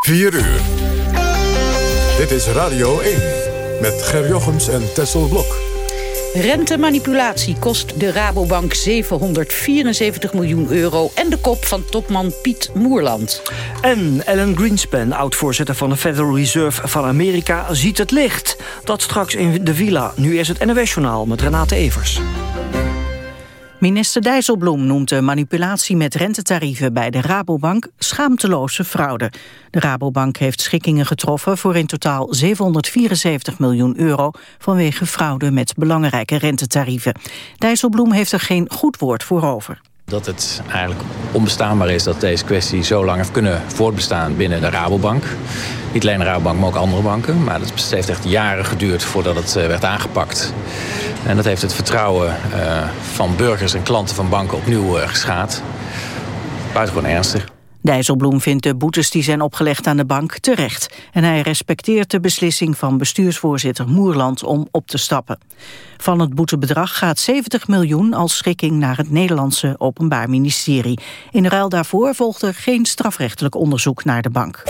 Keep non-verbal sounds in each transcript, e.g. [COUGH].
4 uur. Dit is Radio 1 met Ger Jochems en Tessel Blok. Rentemanipulatie kost de Rabobank 774 miljoen euro... en de kop van topman Piet Moerland. En Ellen Greenspan, oud-voorzitter van de Federal Reserve van Amerika... ziet het licht. Dat straks in de villa. Nu is het NOS-journaal met Renate Evers. Minister Dijsselbloem noemt de manipulatie met rentetarieven bij de Rabobank schaamteloze fraude. De Rabobank heeft schikkingen getroffen voor in totaal 774 miljoen euro vanwege fraude met belangrijke rentetarieven. Dijsselbloem heeft er geen goed woord voor over. Dat het eigenlijk onbestaanbaar is dat deze kwestie zo lang heeft kunnen voortbestaan binnen de Rabobank. Niet alleen de Rabobank, maar ook andere banken. Maar het heeft echt jaren geduurd voordat het eh, werd aangepakt. En dat heeft het vertrouwen uh, van burgers en klanten van banken opnieuw uh, geschaad. Buitengewoon ernstig. Dijsselbloem vindt de boetes die zijn opgelegd aan de bank terecht. En hij respecteert de beslissing van bestuursvoorzitter Moerland om op te stappen. Van het boetebedrag gaat 70 miljoen als schikking naar het Nederlandse Openbaar Ministerie. In ruil daarvoor volgt er geen strafrechtelijk onderzoek naar de bank.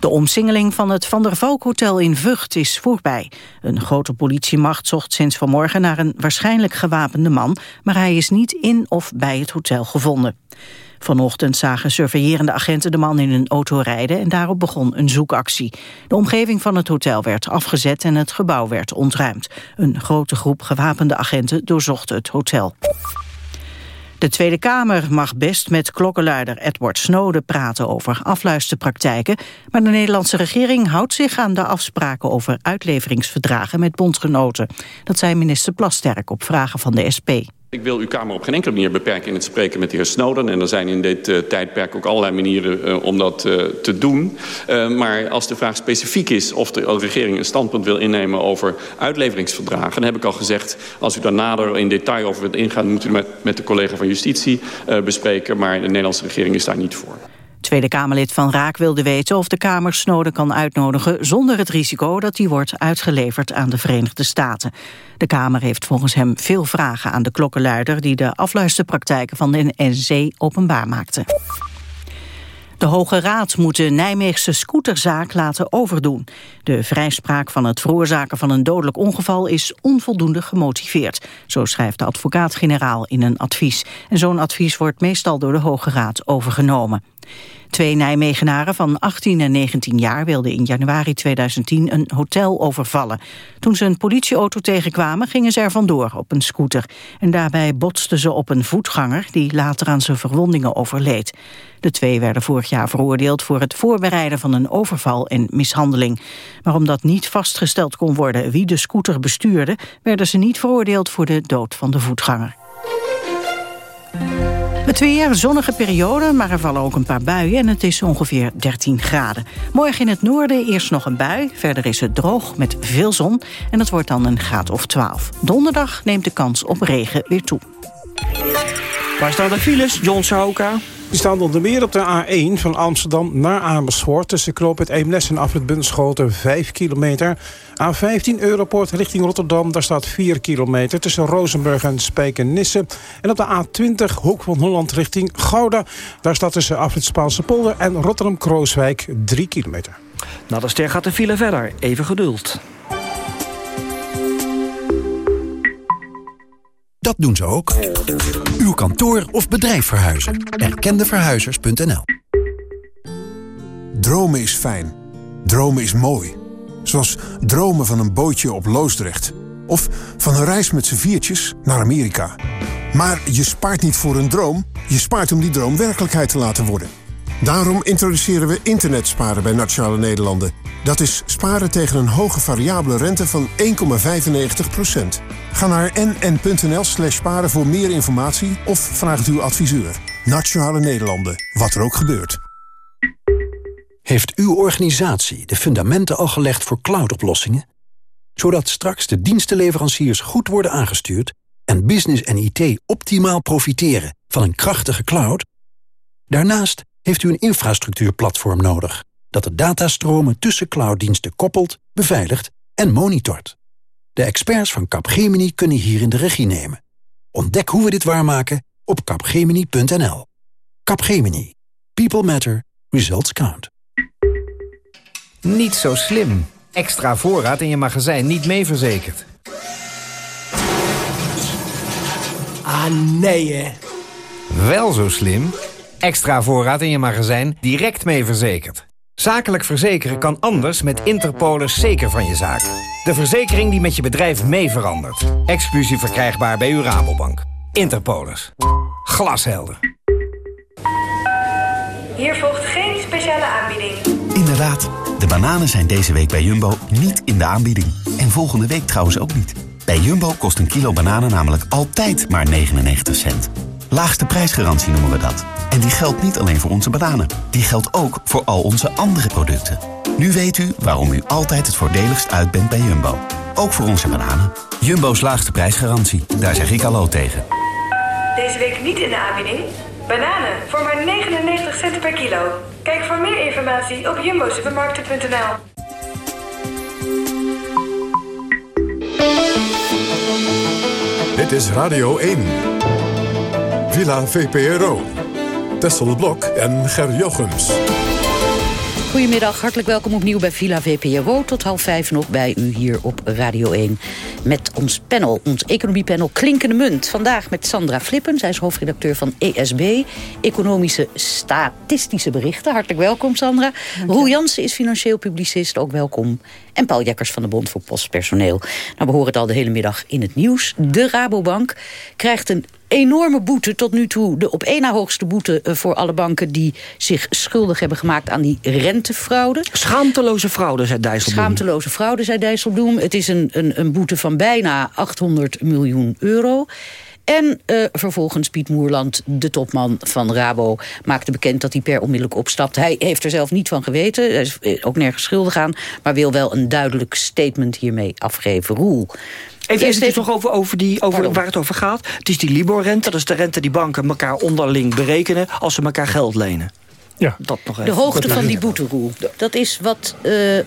De omsingeling van het Van der Valk Hotel in Vught is voorbij. Een grote politiemacht zocht sinds vanmorgen naar een waarschijnlijk gewapende man... maar hij is niet in of bij het hotel gevonden. Vanochtend zagen surveillerende agenten de man in een auto rijden... en daarop begon een zoekactie. De omgeving van het hotel werd afgezet en het gebouw werd ontruimd. Een grote groep gewapende agenten doorzocht het hotel. De Tweede Kamer mag best met klokkenluider Edward Snowden praten over afluisterpraktijken, maar de Nederlandse regering houdt zich aan de afspraken over uitleveringsverdragen met bondgenoten. Dat zei minister Plasterk op vragen van de SP. Ik wil uw Kamer op geen enkele manier beperken in het spreken met de heer Snowden. En er zijn in dit uh, tijdperk ook allerlei manieren uh, om dat uh, te doen. maar als de vraag specifiek is of de regering een standpunt wil innemen over uitleveringsverdragen... dan heb ik al gezegd, als u daar nader in detail over wilt ingaan... moet u met, met de collega van Justitie bespreken. Maar de Nederlandse regering is daar niet voor. Tweede Kamerlid van Raak wilde weten of de Kamer Snowden kan uitnodigen... zonder het risico dat hij wordt uitgeleverd aan de Verenigde Staten. De Kamer heeft volgens hem veel vragen aan de klokkenluider... die de afluisterpraktijken van de NC openbaar maakte. De Hoge Raad moet de Nijmeegse scooterzaak laten overdoen. De vrijspraak van het veroorzaken van een dodelijk ongeval is onvoldoende gemotiveerd. Zo schrijft de advocaat-generaal in een advies. En zo'n advies wordt meestal door de Hoge Raad overgenomen. Twee Nijmegenaren van 18 en 19 jaar wilden in januari 2010 een hotel overvallen. Toen ze een politieauto tegenkwamen gingen ze er vandoor op een scooter. En daarbij botsten ze op een voetganger die later aan zijn verwondingen overleed. De twee werden vorig jaar veroordeeld voor het voorbereiden van een overval en mishandeling. Maar omdat niet vastgesteld kon worden wie de scooter bestuurde... werden ze niet veroordeeld voor de dood van de voetganger. Het weer, zonnige periode, maar er vallen ook een paar buien... en het is ongeveer 13 graden. Morgen in het noorden eerst nog een bui. Verder is het droog met veel zon en het wordt dan een graad of 12. Donderdag neemt de kans op regen weer toe. Waar staan de files, John Sauka? Die staan onder meer op de A1 van Amsterdam naar Amersfoort... tussen Knoop het Eemnes en Afrit Bunschoten 5 kilometer. A15 Europoort richting Rotterdam, daar staat 4 kilometer... tussen Rozenburg en Spijkenisse. En op de A20 Hoek van Holland richting Gouda... daar staat tussen Afrit Spaanse polder en Rotterdam-Krooswijk 3 kilometer. Na de ster gaat de file verder. Even geduld. Dat doen ze ook. Uw kantoor of bedrijf verhuizen. Erkendeverhuizers.nl Dromen is fijn. Dromen is mooi. Zoals dromen van een bootje op Loosdrecht. Of van een reis met z'n viertjes naar Amerika. Maar je spaart niet voor een droom. Je spaart om die droom werkelijkheid te laten worden. Daarom introduceren we internetsparen bij Nationale Nederlanden. Dat is sparen tegen een hoge variabele rente van 1,95%. Ga naar nn.nl slash sparen voor meer informatie of vraag uw adviseur. Nationale Nederlanden, wat er ook gebeurt. Heeft uw organisatie de fundamenten al gelegd voor cloudoplossingen? Zodat straks de dienstenleveranciers goed worden aangestuurd... en business en IT optimaal profiteren van een krachtige cloud? Daarnaast heeft u een infrastructuurplatform nodig... dat de datastromen tussen clouddiensten koppelt, beveiligt en monitort. De experts van Capgemini kunnen hierin de regie nemen. Ontdek hoe we dit waarmaken op capgemini.nl. Capgemini. People matter. Results count. Niet zo slim. Extra voorraad in je magazijn niet mee verzekerd. Ah, nee hè. Wel zo slim. Extra voorraad in je magazijn direct mee verzekerd. Zakelijk verzekeren kan anders met Interpolis zeker van je zaak. De verzekering die met je bedrijf mee verandert. Exclusief verkrijgbaar bij uw Rabobank. Interpolis. Glashelder. Hier volgt geen speciale aanbieding. Inderdaad, de bananen zijn deze week bij Jumbo niet in de aanbieding. En volgende week trouwens ook niet. Bij Jumbo kost een kilo bananen namelijk altijd maar 99 cent. Laagste prijsgarantie noemen we dat. En die geldt niet alleen voor onze bananen. Die geldt ook voor al onze andere producten. Nu weet u waarom u altijd het voordeligst uit bent bij Jumbo. Ook voor onze bananen. Jumbo's laagste prijsgarantie. Daar zeg ik hallo tegen. Deze week niet in de aanbieding. Bananen voor maar 99 cent per kilo. Kijk voor meer informatie op jumbosupermarkten.nl. Dit is Radio 1. Villa VPRO. Tessel Blok en Ger Jochems. Goedemiddag, hartelijk welkom opnieuw bij Villa VPRO. Tot half vijf nog bij u hier op Radio 1. Met ons panel, ons economiepanel Klinkende Munt. Vandaag met Sandra Flippen, zij is hoofdredacteur van ESB. Economische Statistische Berichten. Hartelijk welkom Sandra. Roel Jansen is financieel publicist, ook welkom. En Paul Jekkers van de Bond voor Postpersoneel. Nou, we horen het al de hele middag in het nieuws. De Rabobank krijgt een enorme boete tot nu toe. De op één na hoogste boete eh, voor alle banken... die zich schuldig hebben gemaakt aan die rentefraude. Schaamteloze fraude, zei Dijsselbloem. Schaamteloze fraude, zei Dijsselbloem. Het is een, een, een boete van bijna 800 miljoen euro. En uh, vervolgens Piet Moerland, de topman van Rabo, maakte bekend dat hij per onmiddellijk opstapt. Hij heeft er zelf niet van geweten, hij is eh, ook nergens schuldig aan... maar wil wel een duidelijk statement hiermee afgeven. Roel, Even, eerst even nog over, over, die, over waar het over gaat. Het is die Libor-rente, dat is de rente die banken elkaar onderling berekenen... als ze elkaar geld lenen. Ja. Dat nog de hoogte van die boeteroel, dat is wat uh,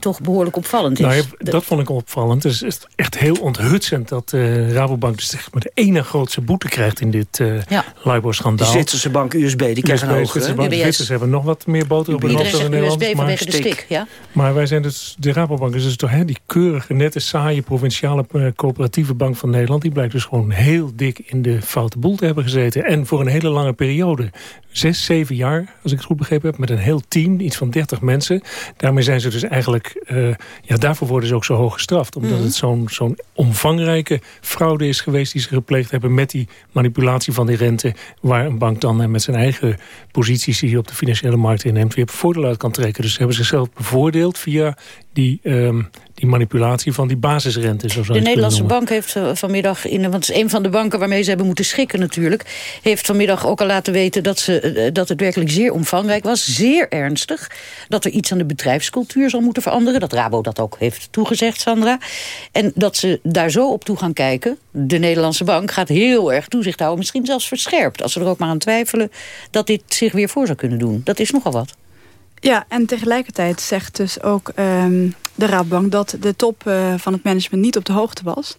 toch behoorlijk opvallend is. Nou, ja, dat vond ik opvallend. Het is echt heel onthutsend dat uh, Rabobank dus zeg maar de ene grootste boete krijgt in dit uh, ja. LIBOR-schandaal. De Zwitserse bank USB, die krijgen een hogere. De Zwitsers hebben nog wat meer boter op hun hoofd dan in Nederland. USB vanwege de stik, ja. Maar wij zijn dus, de Rabobank is dus toch hè, die keurige, nette, saaie provinciale coöperatieve bank van Nederland. Die blijkt dus gewoon heel dik in de foute boel te hebben gezeten. En voor een hele lange periode. Zes, zeven jaar, als ik het goed begrepen heb, met een heel team, iets van 30 mensen. Daarmee zijn ze dus eigenlijk, uh, ja, daarvoor worden ze ook zo hoog gestraft. Omdat mm. het zo'n zo'n omvangrijke fraude is geweest die ze gepleegd hebben met die manipulatie van die rente. Waar een bank dan met zijn eigen posities die hij op de financiële markt inneemt weer voordeel uit kan trekken. Dus ze hebben zichzelf bevoordeeld via die, um, die manipulatie van die basisrente. Zo de Nederlandse bank heeft uh, vanmiddag, in, want het is een van de banken waarmee ze hebben moeten schikken natuurlijk, heeft vanmiddag ook al laten weten dat, ze, uh, dat het werkelijk zeer omvangrijk was. Zeer ernstig. Dat er iets aan de bedrijfscultuur zal moeten veranderen. Dat Rabo dat ook heeft toegezegd, Sandra. En dat ze daar zo op toe gaan kijken. De Nederlandse bank gaat heel erg toezicht houden. Misschien zelfs verscherpt. Als ze er ook maar aan twijfelen dat dit zich weer voor zou kunnen doen. Dat is nogal wat. Ja, en tegelijkertijd zegt dus ook um, de Raadbank... dat de top uh, van het management niet op de hoogte was.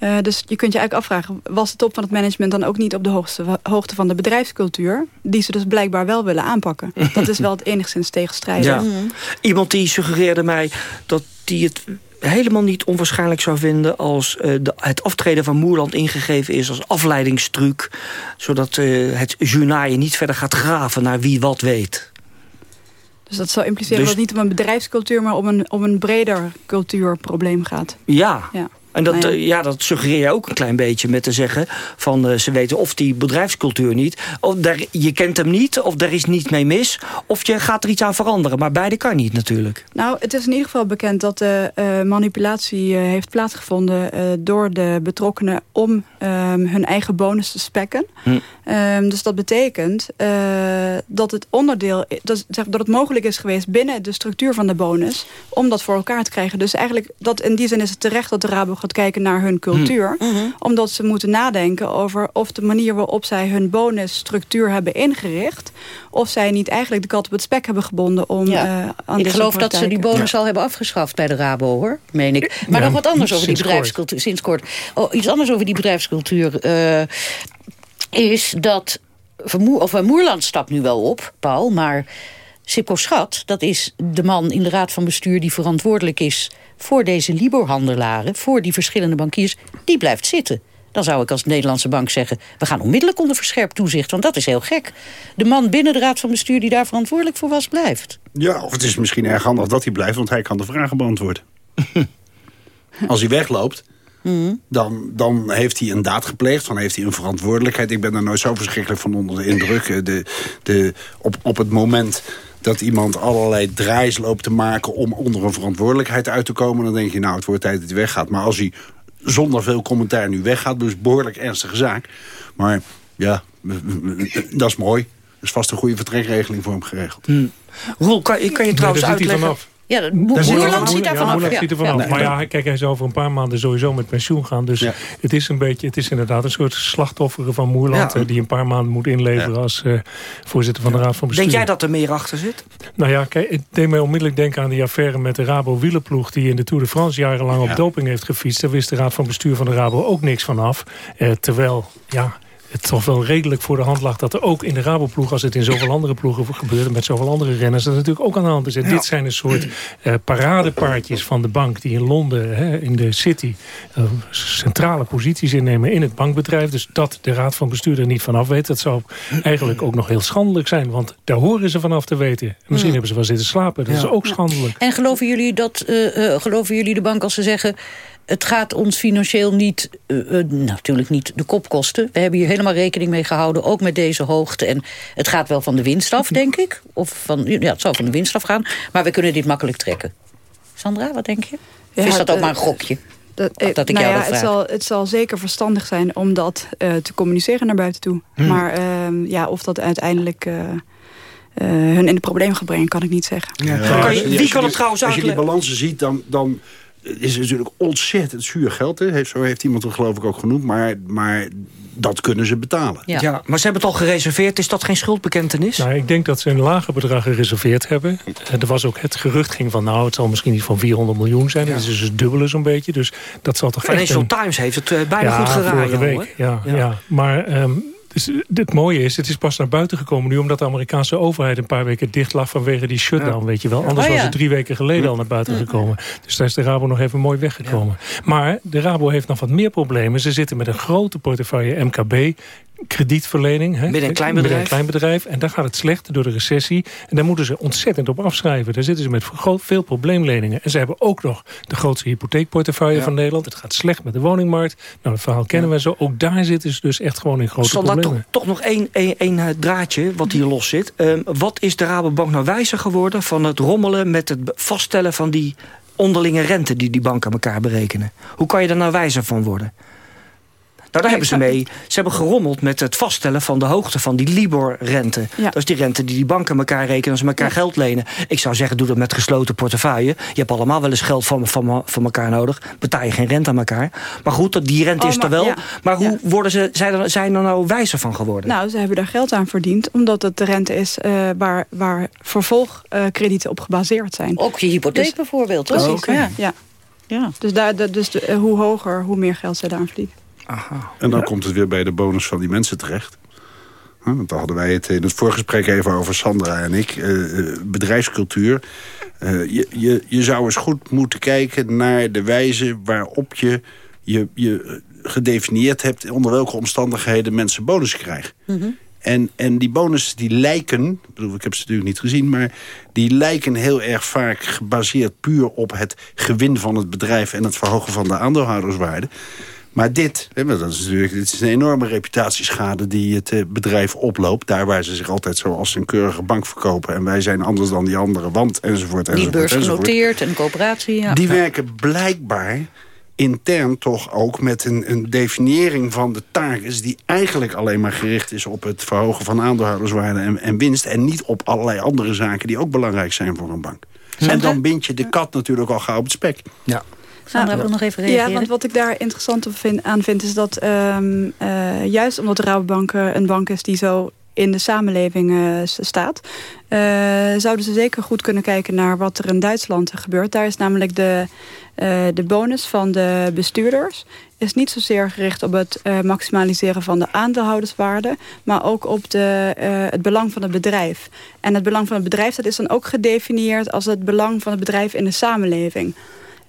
Uh, dus je kunt je eigenlijk afvragen... was de top van het management dan ook niet op de hoogste, hoogte van de bedrijfscultuur... die ze dus blijkbaar wel willen aanpakken. [LAUGHS] Dat is wel het enigszins tegenstrijdig. Ja. Mm. Iemand die suggereerde mij dat die het helemaal niet onwaarschijnlijk zou vinden... als uh, de, het aftreden van Moerland ingegeven is als afleidingstruc... zodat uh, het journaal niet verder gaat graven naar wie wat weet. Dus dat zou impliceren dus... dat het niet om een bedrijfscultuur... maar om een, om een breder cultuurprobleem gaat. Ja, ja. En dat, ja. Uh, ja. dat suggereer je ook een klein beetje met te zeggen... van uh, ze weten of die bedrijfscultuur niet... of daar, je kent hem niet, of er is niets mee mis... of je gaat er iets aan veranderen. Maar beide kan niet natuurlijk. Nou, het is in ieder geval bekend dat de uh, manipulatie heeft plaatsgevonden... door de betrokkenen om um, hun eigen bonus te spekken. Hm. Um, dus dat betekent dat het onderdeel... Dat, dat het mogelijk is geweest binnen de structuur van de bonus... om dat voor elkaar te krijgen. Dus eigenlijk, dat, in die zin is het terecht dat de Rabo gaat kijken naar hun cultuur. Mm -hmm. Omdat ze moeten nadenken over of de manier waarop zij hun bonusstructuur hebben ingericht... of zij niet eigenlijk de kat op het spek hebben gebonden om ja. uh, aan Ik geloof dat ze die bonus ja. al hebben afgeschaft bij de Rabo, hoor, meen ik. Maar ja, nog wat anders over die bedrijfscultuur. Sinds kort. Oh, iets anders over die bedrijfscultuur uh, is dat... Vermoer, of Moerland stapt nu wel op, Paul, maar Sipko Schat, dat is de man in de raad van bestuur... die verantwoordelijk is voor deze Libor-handelaren... voor die verschillende bankiers, die blijft zitten. Dan zou ik als Nederlandse bank zeggen... we gaan onmiddellijk onder verscherpt toezicht, want dat is heel gek. De man binnen de raad van bestuur die daar verantwoordelijk voor was, blijft. Ja, of het is misschien erg handig dat hij blijft... want hij kan de vragen beantwoorden. [LAUGHS] als hij wegloopt... Hmm. Dan, dan heeft hij een daad gepleegd, dan heeft hij een verantwoordelijkheid. Ik ben daar nooit zo verschrikkelijk van onder de indruk. Eh, De, de, op, op het moment dat iemand allerlei draais loopt te maken... om onder een verantwoordelijkheid uit te komen... dan denk je, nou, het wordt tijd dat hij weggaat. Maar als hij zonder veel commentaar nu weggaat... dus behoorlijk ernstige zaak. Maar ja, dat is mooi. Dat is vast een goede vertrekregeling voor hem geregeld. Roel, kan, kan je trouwens hij uitleggen... Ja, dat hij ziet daar ja, Ja. ziet er vanaf. Ja. Maar ja, kijk, hij is over een paar maanden sowieso met pensioen gaan. Dus het is een beetje, het is inderdaad een soort slachtoffer van Moerland... Ja. eh, die een paar maanden moet inleveren als eh, voorzitter van de Raad van Bestuur. Denk jij dat er meer achter zit? Nou ja, kijk, het deed mij onmiddellijk denken aan die affaire met de Rabo wielerploeg... die in de Tour de France jarenlang op doping heeft gefietst. Daar wist de Raad van Bestuur van de Rabo ook niks van af. Eh, terwijl, ja, het toch wel redelijk voor de hand lag... dat er ook in de Raboploeg, als het in zoveel andere ploegen gebeurde... met zoveel andere renners, dat natuurlijk ook aan de hand is. En Dit zijn een soort eh, paradepaardjes van de bank... die in Londen, hè, in de City, eh, centrale posities innemen in het bankbedrijf. Dus dat de Raad van Bestuur er niet van af weet... dat zou eigenlijk ook nog heel schandelijk zijn. Want daar horen ze vanaf te weten. En misschien Ja. hebben ze wel zitten slapen. Dat is ook schandelijk. En geloven jullie, dat, eh, eh, geloven jullie de bank als ze zeggen... het gaat ons financieel niet, eh, eh, natuurlijk niet de kop kosten. We hebben hier helemaal rekening mee gehouden, ook met deze hoogte. En het gaat wel van de winst af, denk ik. Of van, ja, het zou van de winst af gaan. Maar we kunnen dit makkelijk trekken. Sandra, wat denk je? Of Ja, is dat ook eh, maar een gokje? Dat, eh, Dat ik nou jou ja, dat het, zal, het zal zeker verstandig zijn om dat eh, te communiceren naar buiten toe. Hmm. Maar ehm, ja, of dat uiteindelijk hun in de problemen gaat brengen, kan ik niet zeggen. Ja, Kan je- als- wie kan het trouwens Als je die uitleggen? balansen ziet, dan, dan is natuurlijk ontzettend zuur geld. Hè. Heeft, zo heeft iemand het geloof ik ook genoemd. Maar, maar dat kunnen ze betalen. Ja. maar ze hebben het al gereserveerd. Is dat geen schuldbekentenis? Nou, ik denk dat ze een lager bedrag gereserveerd hebben. Eh, Er was ook het gerucht ging van, nou, het zal misschien iets van 400 miljoen zijn. Dat is dus het dubbele zo'n beetje. Dus dat zal toch echt Financial een- Times heeft het eh, bijna ja, goed geraaid. vorige week. Ja, ja. Maar ehm, dus, het mooie is, het is pas naar buiten gekomen nu... omdat de Amerikaanse overheid een paar weken dicht lag vanwege die shutdown, weet je wel. Anders Oh, was het drie weken geleden al naar buiten gekomen. Dus daar is de Rabo nog even mooi weggekomen. Maar de Rabo heeft nog wat meer problemen. Ze zitten met een grote portefeuille MKB kredietverlening. Hè, Midden- en klein bedrijf. en klein bedrijf. En daar gaat het slecht door de recessie. En daar moeten ze ontzettend op afschrijven. Daar zitten ze met veel probleemleningen. En ze hebben ook nog de grootste hypotheekportefeuille van Nederland. Het gaat slecht met de woningmarkt. Nou, dat verhaal kennen we zo. Ook daar zitten ze dus echt gewoon in grote toch, problemen. toch nog één, één, één eh, draadje wat hier los zit. Ehm, wat is de Rabobank nou wijzer geworden van het rommelen met het vaststellen van die onderlinge rente die die banken elkaar berekenen? Hoe kan je daar nou wijzer van worden? Nou, daar hebben ze mee. Ze hebben gerommeld met het vaststellen van de hoogte van die Libor-rente. Dat is die rente die die banken elkaar rekenen als ze elkaar geld lenen. Ik zou zeggen, doe dat met gesloten portefeuille. Je hebt allemaal wel eens geld van, van, van elkaar nodig. Betaal je geen rente aan elkaar. Maar goed, dat- die rente Oh, is er wel. ja. Maar hoe worden ze, zijn, er, zijn er nou wijzer van geworden? Nou, ze hebben daar geld aan verdiend, omdat het de rente is eh, waar, waar vervolgkredieten op gebaseerd zijn. Ook je hypotheek Dus- bijvoorbeeld, toch? Precies, Oké. ja. ja. Ja. Dus, daar, dus de- hoe hoger, hoe meer geld ze daaraan verdienen. En dan komt het weer bij de bonus van die mensen terecht. Want daar hadden wij het in het voorgesprek even over, Sandra en ik. eh, eh, bedrijfscultuur. Eh, je, je, je zou eens goed moeten kijken naar de wijze waarop je je, je gedefinieerd hebt... onder welke omstandigheden mensen bonus krijgen. En, en die bonussen die lijken, bedoel, ik heb ze natuurlijk niet gezien... maar die lijken heel erg vaak gebaseerd puur op het gewin van het bedrijf... en het verhogen van de aandeelhouderswaarde. Maar dit, dat is natuurlijk dit is een enorme reputatieschade die het eh, bedrijf oploopt. Daar waar ze zich altijd zo als een keurige bank verkopen. En wij zijn anders dan die andere, want enzovoort. Enzovoort, enzovoort. beursgenoteerd en coöperatie. Ja. Die werken blijkbaar intern toch ook met een, een definiëring van de taak... is die eigenlijk alleen maar gericht is op het verhogen van aandeelhouderswaarde en, en winst... en niet op allerlei andere zaken die ook belangrijk zijn voor een bank. En dan bind je de kat natuurlijk al gauw op het spek. Ja. Sandra wil nog even reageren. Ja, want wat ik daar interessant op vind, aan vind... is dat ehm, eh, juist omdat de Rabobank eh, een bank is die zo in de samenleving staat... zouden ze zeker goed kunnen kijken naar wat er in Duitsland gebeurt. Daar is namelijk de, de bonus van de bestuurders is niet zozeer gericht op het maximaliseren van de aandeelhouderswaarde... maar ook op de, het belang van het bedrijf. En het belang van het bedrijf dat is dan ook gedefinieerd... als het belang van het bedrijf in de samenleving.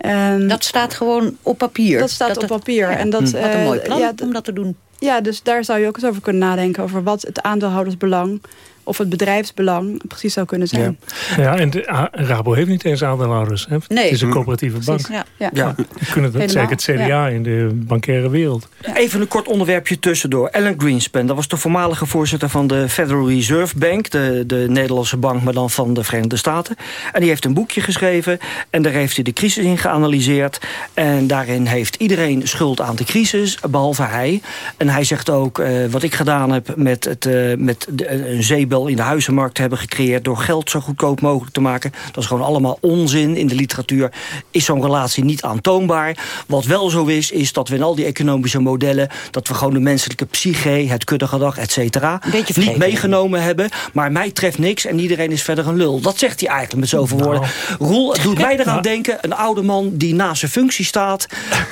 Um, dat staat gewoon op papier? Dat staat dat op papier. Ja, en dat, Wat een mooi plan ja, om dat te doen. Ja, dus daar zou je ook eens over kunnen nadenken... over wat het aandeelhoudersbelang of het bedrijfsbelang precies zou kunnen zijn. Ja, ja en de, Rabo heeft niet eens aandeelhouders. Hè? Nee. Het is een coöperatieve bank. Ja. Ja. Ja. kunnen het zeker het CDA in de bankaire wereld. Even een kort onderwerpje tussendoor. Alan Greenspan, dat was de voormalige voorzitter van de Federal Reserve Bank... de, de Nederlandse bank, maar dan van de Verenigde Staten. En die heeft een boekje geschreven en daar heeft hij de crisis in geanalyseerd. En daarin heeft iedereen schuld aan de crisis, behalve hij. En hij zegt ook, uh, wat ik gedaan heb met, het, uh, met de, een zeebel in de huizenmarkt hebben gecreëerd... door geld zo goedkoop mogelijk te maken. Dat is gewoon allemaal onzin. In de literatuur is zo'n relatie niet aantoonbaar. Wat wel zo is, is dat we in al die economische modellen... dat we gewoon de menselijke psyche, het kuddegedrag, et cetera... niet meegenomen hebben. Maar mij treft niks en iedereen is verder een lul. Dat zegt hij eigenlijk met zoveel woorden. Nou. Roel, het doet mij eraan denken... een oude man die naast zijn functie staat...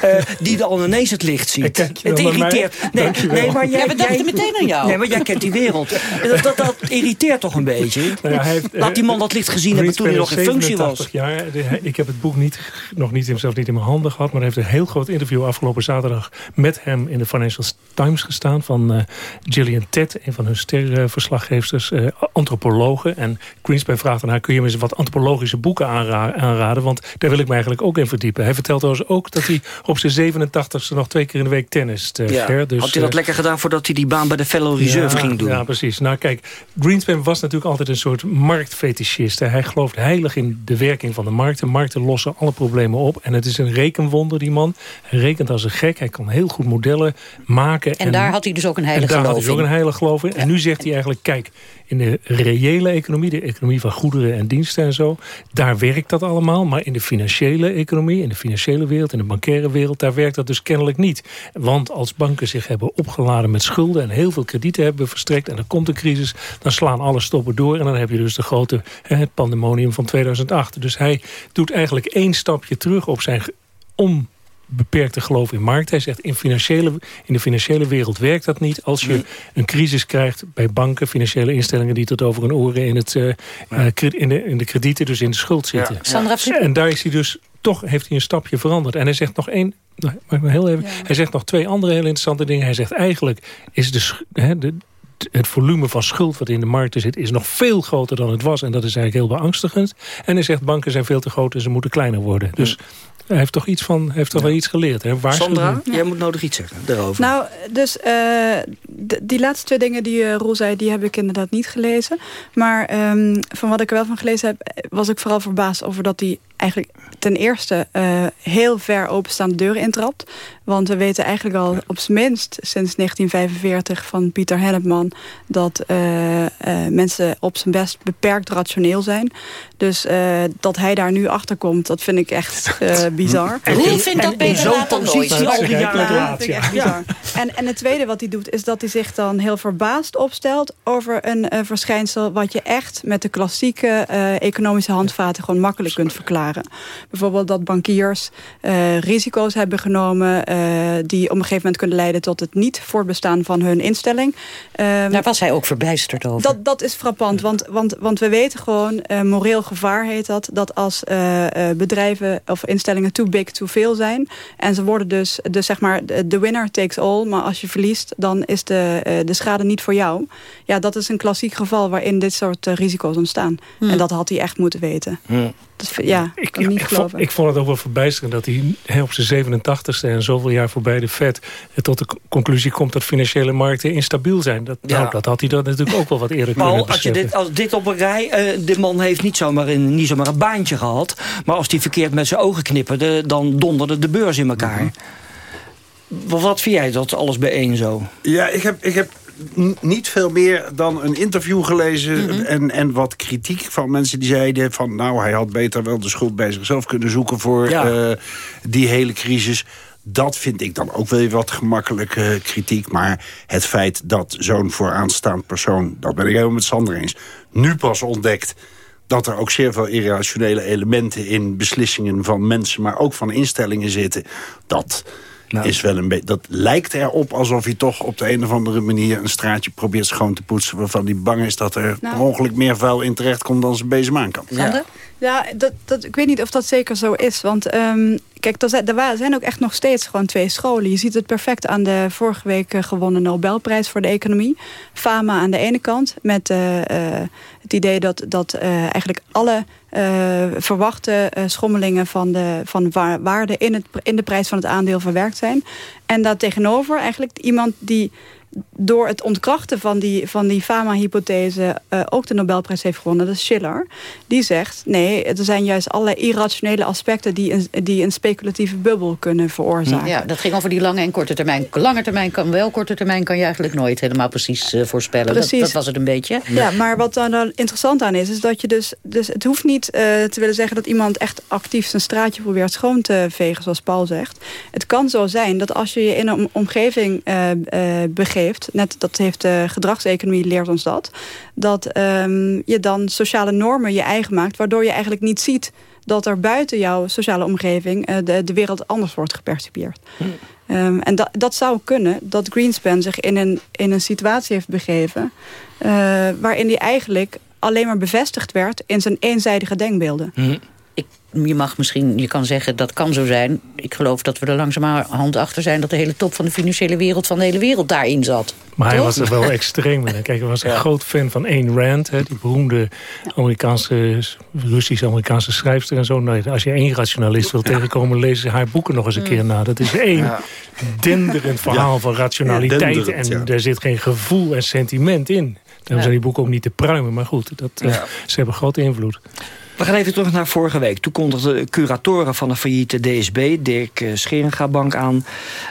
Uh, die dan ineens het licht ziet. Het irriteert. Nee, nee, maar jij, ja, we dachten jij, meteen aan jou. Nee, maar jij kent die wereld. Dat, dat, dat irriteert toch een beetje? Nou ja, heeft, Laat die man dat licht gezien hebben toen hij nog in functie was. Jaar, ik heb het boek niet, nog niet, zelf niet in mijn handen gehad... maar hij heeft een heel groot interview afgelopen zaterdag... met hem in de Financial Times gestaan van uh, Gillian Tett... een van hun sterverslaggeefsters, uh, antropologen. En Greenspan vraagt aan haar... kun je me eens wat antropologische boeken aanra aanraden? Want daar wil ik me eigenlijk ook in verdiepen. Hij vertelt trouwens ook dat hij op zijn 87ste... nog twee keer in de week tennis. Uh, ja. dus, Had hij dat lekker gedaan voordat hij die baan bij de Federal Reserve ja, ging doen? Ja, precies. Nou kijk, Greenspan was natuurlijk altijd een soort marktfetischist. Hij gelooft heilig in de werking van de markt. De markten lossen alle problemen op. En het is een rekenwonder, die man. Hij rekent als een gek. Hij kan heel goed modellen maken. En, en daar had hij dus ook een heilig geloof in. daar had hij ook een heilig geloof in. En nu zegt hij eigenlijk, kijk, in de reële economie... de economie van goederen en diensten en zo... daar werkt dat allemaal. Maar in de financiële economie, in de financiële wereld... in de bankaire wereld, daar werkt dat dus kennelijk niet. Want als banken zich hebben opgeladen met schulden... en heel veel kredieten hebben verstrekt... en er komt een crisis, dan slaan alle stoppen door... en dan heb je dus de grote, het pandemonium van 2008. Dus hij doet eigenlijk één stapje terug op zijn om beperkte geloof in markt. Hij zegt, in, financiële, in de financiële wereld werkt dat niet. Als je een crisis krijgt bij banken, financiële instellingen... die tot over hun oren in, het, uh, in, de, in de kredieten, dus in de schuld zitten. Ja. En daar is hij dus, toch heeft hij een stapje veranderd. En hij zegt nog één, nou, maar heel even, hij zegt nog twee andere hele interessante dingen. Hij zegt eigenlijk is de, hè, de het volume van schuld wat in de markten zit... is nog veel groter dan het was. En dat is eigenlijk heel beangstigend. En hij zegt banken zijn veel te groot en ze moeten kleiner worden. Dus hij heeft toch iets van, heeft toch wel iets geleerd. Hè? Sandra, jij moet nodig iets zeggen daarover. Nou, dus uh, die laatste twee dingen die uh, Roel zei... die heb ik inderdaad niet gelezen. Maar um, van wat ik er wel van gelezen heb... was ik vooral verbaasd over dat hij eigenlijk ten eerste uh, heel ver openstaande deuren intrapt. Want we weten eigenlijk al op zijn minst sinds 1945 van Pieter Hennepman... dat uh, uh, mensen op zijn best beperkt rationeel zijn. Dus dat hij daar nu achter komt, dat vind ik echt [LAUGHS] bizar. En, Hoe vindt dat beter laat dan nooit? Ja, ja. En, en het tweede wat hij doet, is dat hij zich dan heel verbaasd opstelt... over een verschijnsel wat je echt met de klassieke economische handvaten... gewoon makkelijk kunt verklaren. Bijvoorbeeld dat bankiers uh, risico's hebben genomen... Uh, die op een gegeven moment kunnen leiden tot het niet voortbestaan van hun instelling. Um, Daar was hij ook verbijsterd over. Dat, dat is frappant, want, want, want we weten gewoon, uh, moreel gevaar heet dat... dat als bedrijven of instellingen too big, too veel zijn... en ze worden dus, dus zeg maar, de winner takes all... maar als je verliest, dan is de, de schade niet voor jou. Ja, dat is een klassiek geval waarin dit soort risico's ontstaan. Hmm. En dat had hij echt moeten weten. Hmm. Dus, ja, ik, ja, niet ik, vond, ik, vond, het ook wel verbijsterend dat hij op zijn 87ste en zoveel jaar voorbij de Fed tot de conclusie komt dat financiële markten instabiel zijn. Dat, ja. nou, dat had hij dat natuurlijk ook wel wat eerder maar kunnen als je dit, als dit op een rij, uh, de man heeft niet zomaar, een, niet zomaar een baantje gehad, maar als hij verkeerd met zijn ogen knipperde, dan donderde de beurs in elkaar. Mm -hmm. Wat vind jij dat alles bijeen zo? Ja, ik heb, ik heb niet veel meer dan een interview gelezen... Mm -hmm. en, en wat kritiek van mensen die zeiden van... nou, hij had beter wel de schuld bij zichzelf kunnen zoeken... voor ja. uh, die hele crisis dat vind ik dan ook weer wat gemakkelijke kritiek. Maar het feit dat zo'n vooraanstaand persoon... dat ben ik helemaal met Sander eens... nu pas ontdekt dat er ook zeer veel irrationele elementen... in beslissingen van mensen, maar ook van instellingen zitten... dat nou. is wel een beetje. Dat lijkt erop alsof hij toch op de een of andere manier een straatje probeert schoon te poetsen. Waarvan hij bang is dat er nou. per ongeluk meer vuil in terecht komt dan zijn bezem aan kan. Ja, ja dat, dat, ik weet niet of dat zeker zo is. Want um, kijk, er zijn, ook echt nog steeds gewoon twee scholen. Je ziet het perfect aan de vorige week eh, gewonnen Nobelprijs voor de economie. Fama aan de ene kant. Met uh, uh, het idee dat, dat eigenlijk alle verwachte schommelingen van de, van de waarde in, het, in de prijs van het aandeel verwerkt zijn. En daartegenover eigenlijk iemand die door het ontkrachten van die, van die fama-hypothese uh, ook de Nobelprijs heeft gewonnen. Dat is Schiller. Die zegt, nee, er zijn juist allerlei irrationele aspecten... die een, die een speculatieve bubbel kunnen veroorzaken. Ja, dat ging over die lange en korte termijn. Lange termijn kan wel, korte termijn kan je eigenlijk nooit helemaal precies uh, voorspellen. Precies. Dat, dat, was het een beetje. Ja, maar wat dan interessant aan is, is dat je dus... dus het hoeft niet uh, te willen zeggen dat iemand echt actief zijn straatje probeert schoon te vegen, zoals Paul zegt. Het kan zo zijn dat als je je in een omgeving begeeft net dat heeft de gedragseconomie leert ons dat, dat um, je dan sociale normen je eigen maakt, waardoor je eigenlijk niet ziet dat er buiten jouw sociale omgeving uh, de, de wereld anders wordt gepercipieerd. Hm. Um, en dat, dat zou kunnen dat Greenspan zich in een, in een situatie heeft begeven... Uh, waarin hij eigenlijk alleen maar bevestigd werd in zijn eenzijdige denkbeelden. Hm je mag misschien, je kan zeggen dat kan zo zijn. Ik geloof dat we er langzamerhand achter zijn... dat de hele top van de financiële wereld van de hele wereld daarin zat. Maar hij was er wel [LAUGHS] extreem in. Kijk, hij was een groot fan van Ayn Rand. Hè, die beroemde Amerikaanse, Russisch-Amerikaanse schrijfster en zo. Nou, als je één rationalist wil tegenkomen... lees haar boeken nog eens een mm. keer na. Dat is één denderend verhaal van rationaliteit. en er zit geen gevoel en sentiment in. Daarom zijn die boeken ook niet te pruimen. Maar goed, dat, uh, ze hebben grote invloed. We gaan even terug naar vorige week. Toen kondigden de curatoren van de failliete DSB, Dirk eh, Scheringa Bank, aan...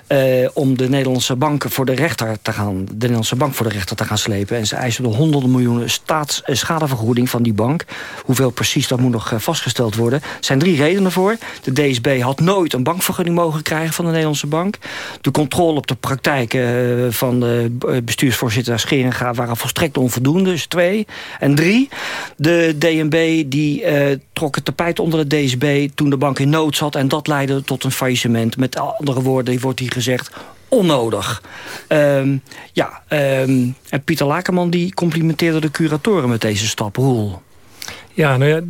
Uh, om de Nederlandse banken voor de rechter te gaan... de Nederlandse bank voor de rechter te gaan slepen. En ze eisen de honderden miljoenen staatsschadevergoeding van die bank. Hoeveel precies, dat moet nog eh, vastgesteld worden. Er zijn drie redenen voor. De DSB had nooit een bankvergunning mogen krijgen van de Nederlandse bank. De controle op de praktijk van de bestuursvoorzitter Scheringa... waren volstrekt onvoldoende, dus twee. En drie, de DNB die trok het tapijt onder de DSB toen de bank in nood zat. En dat leidde tot een faillissement. Met andere woorden wordt hier gezegd onnodig. Um, ja, um, en Pieter Lakerman die complimenteerde de curatoren met deze stap. Roel. Ja, nou ja,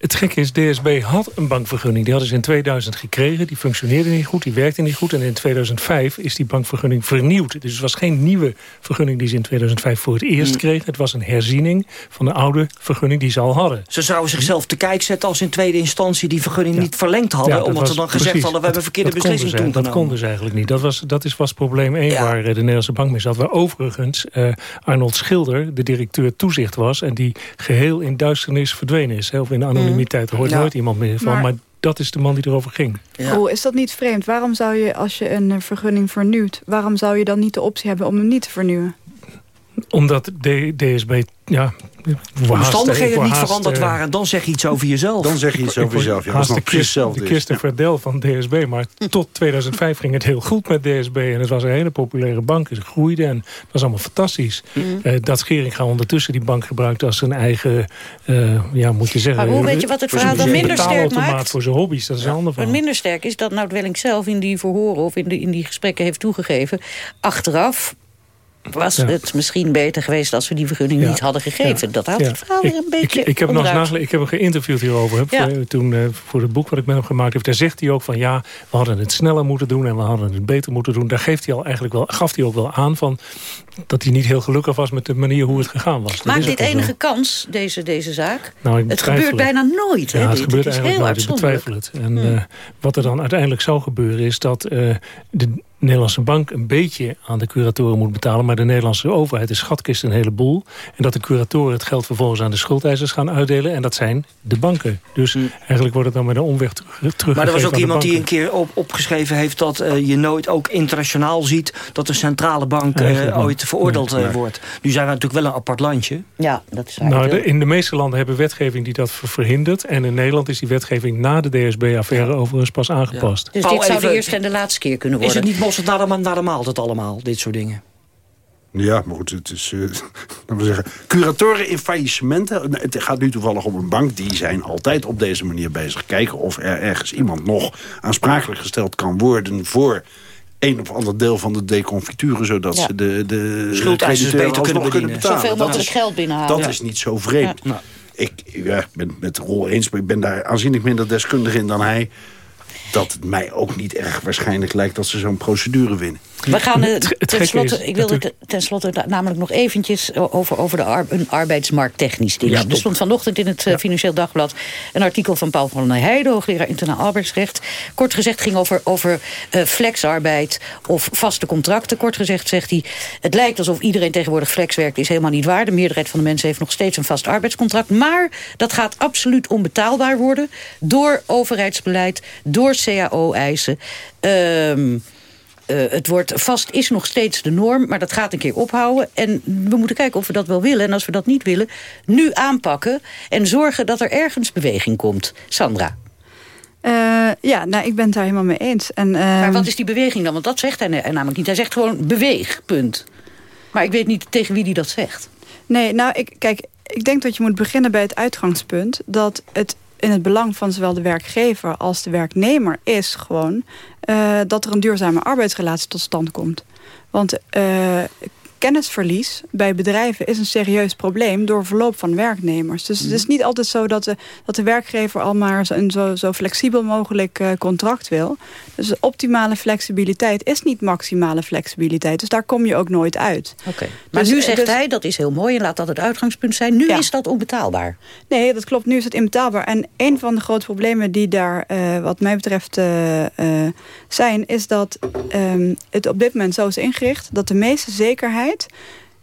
het gekke is, DSB had een bankvergunning. Die hadden ze in 2000 gekregen. Die functioneerde niet goed, die werkte niet goed. En in 2005 is die bankvergunning vernieuwd. Dus het was geen nieuwe vergunning die ze in 2005 voor het eerst mm. kregen. Het was een herziening van de oude vergunning die ze al hadden. Ze zouden zichzelf te kijk zetten als in tweede instantie... die vergunning niet verlengd hadden. omdat ze dan gezegd hadden, we hebben verkeerde beslissing toen Dat konden ze eigenlijk niet. Dat, was, dat is, was probleem 1 waar eh, de Nederlandse bank mee zat. Waar overigens uh, Arnold Schilder, de directeur toezicht was... en die geheel in duisternis verdwenen is. Of in anonimiteit. Daar hoort nooit iemand meer van. Maar, dat is de man die erover ging. Oh, is dat niet vreemd? Waarom zou je, als je een eh, vergunning vernieuwt... waarom zou je dan niet de optie hebben om hem niet te vernieuwen? Omdat de DSB ja, omstandigheden niet veranderd eh, waren, dan zeg je iets over jezelf. Dan zeg je iets over jezelf. Ja, dat is nog precies De Christopher Del van DSB. Maar tot 2005 ging het heel goed met DSB. En het was een hele populaire bank. Ze groeide en het was allemaal fantastisch. Mm. Uh, dat Scheringa ondertussen die bank gebruikt als zijn eigen, uh, ja, moet je zeggen... Maar hoe weet je wat het verhaal dan minder sterk maakt? voor zijn hobby's, dat is een ander verhaal. Wat minder sterk is dat nou Dwelling zelf in die verhoren... of in, de, in die gesprekken heeft toegegeven... achteraf was het misschien beter geweest als we die vergunning niet hadden gegeven. Dat had het verhaal weer een beetje Ik, ik heb, nog ik heb hem geïnterviewd hierover. Voor, toen, uh, voor het boek wat ik met hem gemaakt heb. Daar zegt hij ook van ja, we hadden het sneller moeten doen... en we hadden het beter moeten doen. Daar geeft hij al eigenlijk wel, gaf hij ook wel aan van... dat hij niet heel gelukkig was met de manier hoe het gegaan was. Maakt dit enige kans, deze, deze zaak? Nou, het gebeurt bijna nooit. Ja, hè? het gebeurt eigenlijk nooit. Ik betwijfel het. En mm. uh, wat er dan uiteindelijk zou gebeuren is dat uh, de Nederlandse bank een beetje aan de curatoren moet betalen... maar de Nederlandse overheid de schatkist een heleboel. En dat de curatoren het geld vervolgens aan de schuldeisers gaan uitdelen. En dat zijn de banken. Dus Hm. eigenlijk wordt het dan met een omweg terug, Maar er was ook iemand die een keer op, opgeschreven heeft... dat eh, je nooit ook internationaal ziet dat de centrale bank eh, ooit veroordeeld eh, Nee. wordt. Nu zijn we natuurlijk wel een apart landje. Ja, dat is Nou, de- in de meeste landen hebben wetgeving die dat ver- verhindert. En in Nederland is die wetgeving na de DSB-affaire overigens pas aangepast. Dus dit zou de eerste en de laatste keer kunnen Is worden. het niet naar de, naar de maaltijd allemaal, dit soort dingen? Ja, maar goed, het is, eh, [LAUGHS] laten we zeggen, curatoren in faillissementen. Het gaat nu toevallig om een bank, die zijn altijd op deze manier bezig. Kijken of er ergens iemand nog aansprakelijk gesteld kan worden voor een of ander deel van de deconfiture, zodat Ja. ze de, de crediteuren beter kunnen bedienen. betalen. Zoveel Dat mogelijk is- geld binnenhalen. Dat Ja. is niet zo vreemd. Ik ja, ben met Roel eens, maar ik ben daar aanzienlijk minder deskundig in dan hij. Dat het mij ook niet erg waarschijnlijk lijkt dat ze zo'n procedure winnen. We gaan eh, ten gekke slotte, is ik wilde natuurlijk- te- ten slotte da- namelijk nog eventjes over, over de ar- een arbeidsmarkttechnisch ding. Ja, er stond vanochtend in het eh, Financieel Dagblad een artikel van Paul van der Heijden, hoogleraar internaal arbeidsrecht. Kort gezegd ging over, over eh, flexarbeid of vaste contracten. Kort gezegd zegt hij, het lijkt alsof iedereen tegenwoordig flex werkt, is helemaal niet waar. De meerderheid van de mensen heeft nog steeds een vast arbeidscontract. Maar dat gaat absoluut onbetaalbaar worden door overheidsbeleid, door cao-eisen. Ehm eh, het wordt vast is nog steeds de norm, maar dat gaat een keer ophouden. En we moeten kijken of we dat wel willen. En als we dat niet willen, nu aanpakken en zorgen dat er ergens beweging komt. Sandra. Eh, ja, nou, ik ben het daar helemaal mee eens. En, Maar ehm, wat is die beweging dan? Want dat zegt hij na- namelijk niet. Hij zegt gewoon beweeg, punt. Maar ik weet niet tegen wie die dat zegt. Nee, nou, ik, kijk, ik denk dat je moet beginnen bij het uitgangspunt... dat het in het belang van zowel de werkgever als de werknemer is gewoon... eh, dat er een duurzame arbeidsrelatie tot stand komt. Want eh, kennisverlies bij bedrijven is een serieus probleem... door verloop van werknemers. Dus het is niet altijd zo dat de, dat de werkgever... al maar zo- een zo, zo flexibel mogelijk eh, contract wil. Dus optimale flexibiliteit is niet maximale flexibiliteit. Dus daar kom je ook nooit uit. Oké. Maar Dus- nu zegt dus- hij, dat is heel mooi en laat dat het uitgangspunt zijn. Nu is dat onbetaalbaar. Nee, dat klopt. Nu is het inbetaalbaar. En een van de grote problemen die daar, eh, wat mij betreft, eh, zijn... is dat ehm, het op dit moment zo is ingericht... dat de meeste zekerheid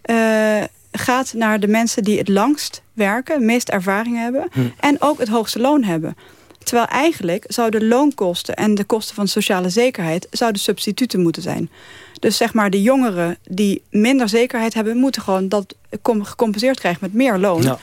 eh, gaat naar de mensen die het langst werken... meest ervaring hebben Hm. en ook het hoogste loon hebben. Terwijl eigenlijk zouden loonkosten en de kosten van sociale zekerheid... zouden substituten moeten zijn. Dus zeg maar de jongeren die minder zekerheid hebben... moeten gewoon dat com- gecompenseerd krijgen met meer loon. Ja.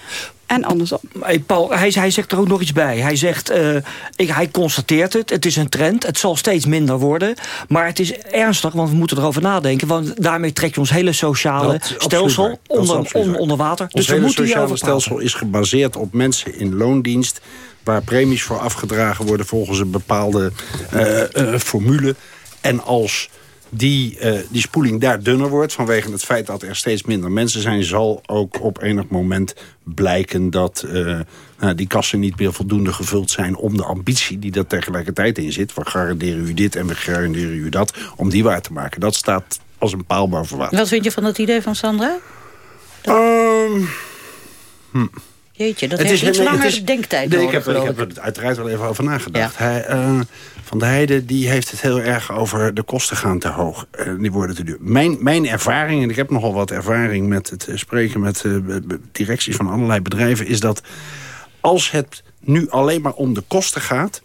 En andersom. Hey Paul, hij, hij zegt er ook nog iets bij. Hij zegt, eh, ik, hij constateert het, het is een trend, het zal steeds minder worden. Maar het is ernstig, want we moeten erover nadenken. Want daarmee trek je ons hele sociale stelsel onder, on- onder water. Ons Dus we hele moeten sociale hierover praten. stelsel is gebaseerd op mensen in loondienst... waar premies voor afgedragen worden volgens een bepaalde eh, eh, formule. En als die, eh, die spoeling daar dunner wordt... vanwege het feit dat er steeds minder mensen zijn... zal ook op enig moment blijken dat eh, nou, die kassen niet meer voldoende gevuld zijn... om de ambitie die er tegelijkertijd in zit... we garanderen u dit en we garanderen u dat... om die waar te maken. Dat staat als een paalbaar voor water. Wat vind je van dat idee van Sandra? Ehm, hm. Jeetje, dat Het heeft is- iets nee, langer is- denktijd Nee, ik heb, ik geloof heb er uiteraard wel even over nagedacht. Hij, eh, van der Heijden die heeft het heel erg over de kosten gaan te hoog. Eh, die worden te duur. Mijn, mijn ervaring, en ik heb nogal wat ervaring met het eh, spreken met be- directies van allerlei bedrijven... is dat als het nu alleen maar om de kosten gaat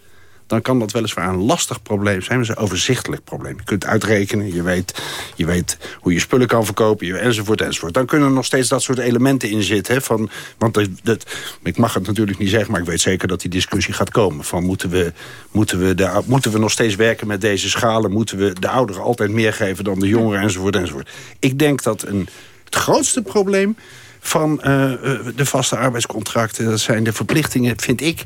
dan kan dat weliswaar een lastig probleem zijn. Maar het is een overzichtelijk probleem. Je kunt uitrekenen, je weet, je weet hoe je spullen kan verkopen... enzovoort, enzovoort. Dan kunnen er nog steeds dat soort elementen in zitten. Hè, van, want dat, ik mag het natuurlijk niet zeggen... maar ik weet zeker dat die discussie gaat komen. Van moeten, we, moeten, we moeten we nog steeds werken met deze schalen? Moeten we de ouderen altijd meer geven dan de jongeren? Enzovoort, enzovoort. Ik denk dat een, het grootste probleem van eh, eh, de vaste arbeidscontracten... dat zijn de verplichtingen, vind ik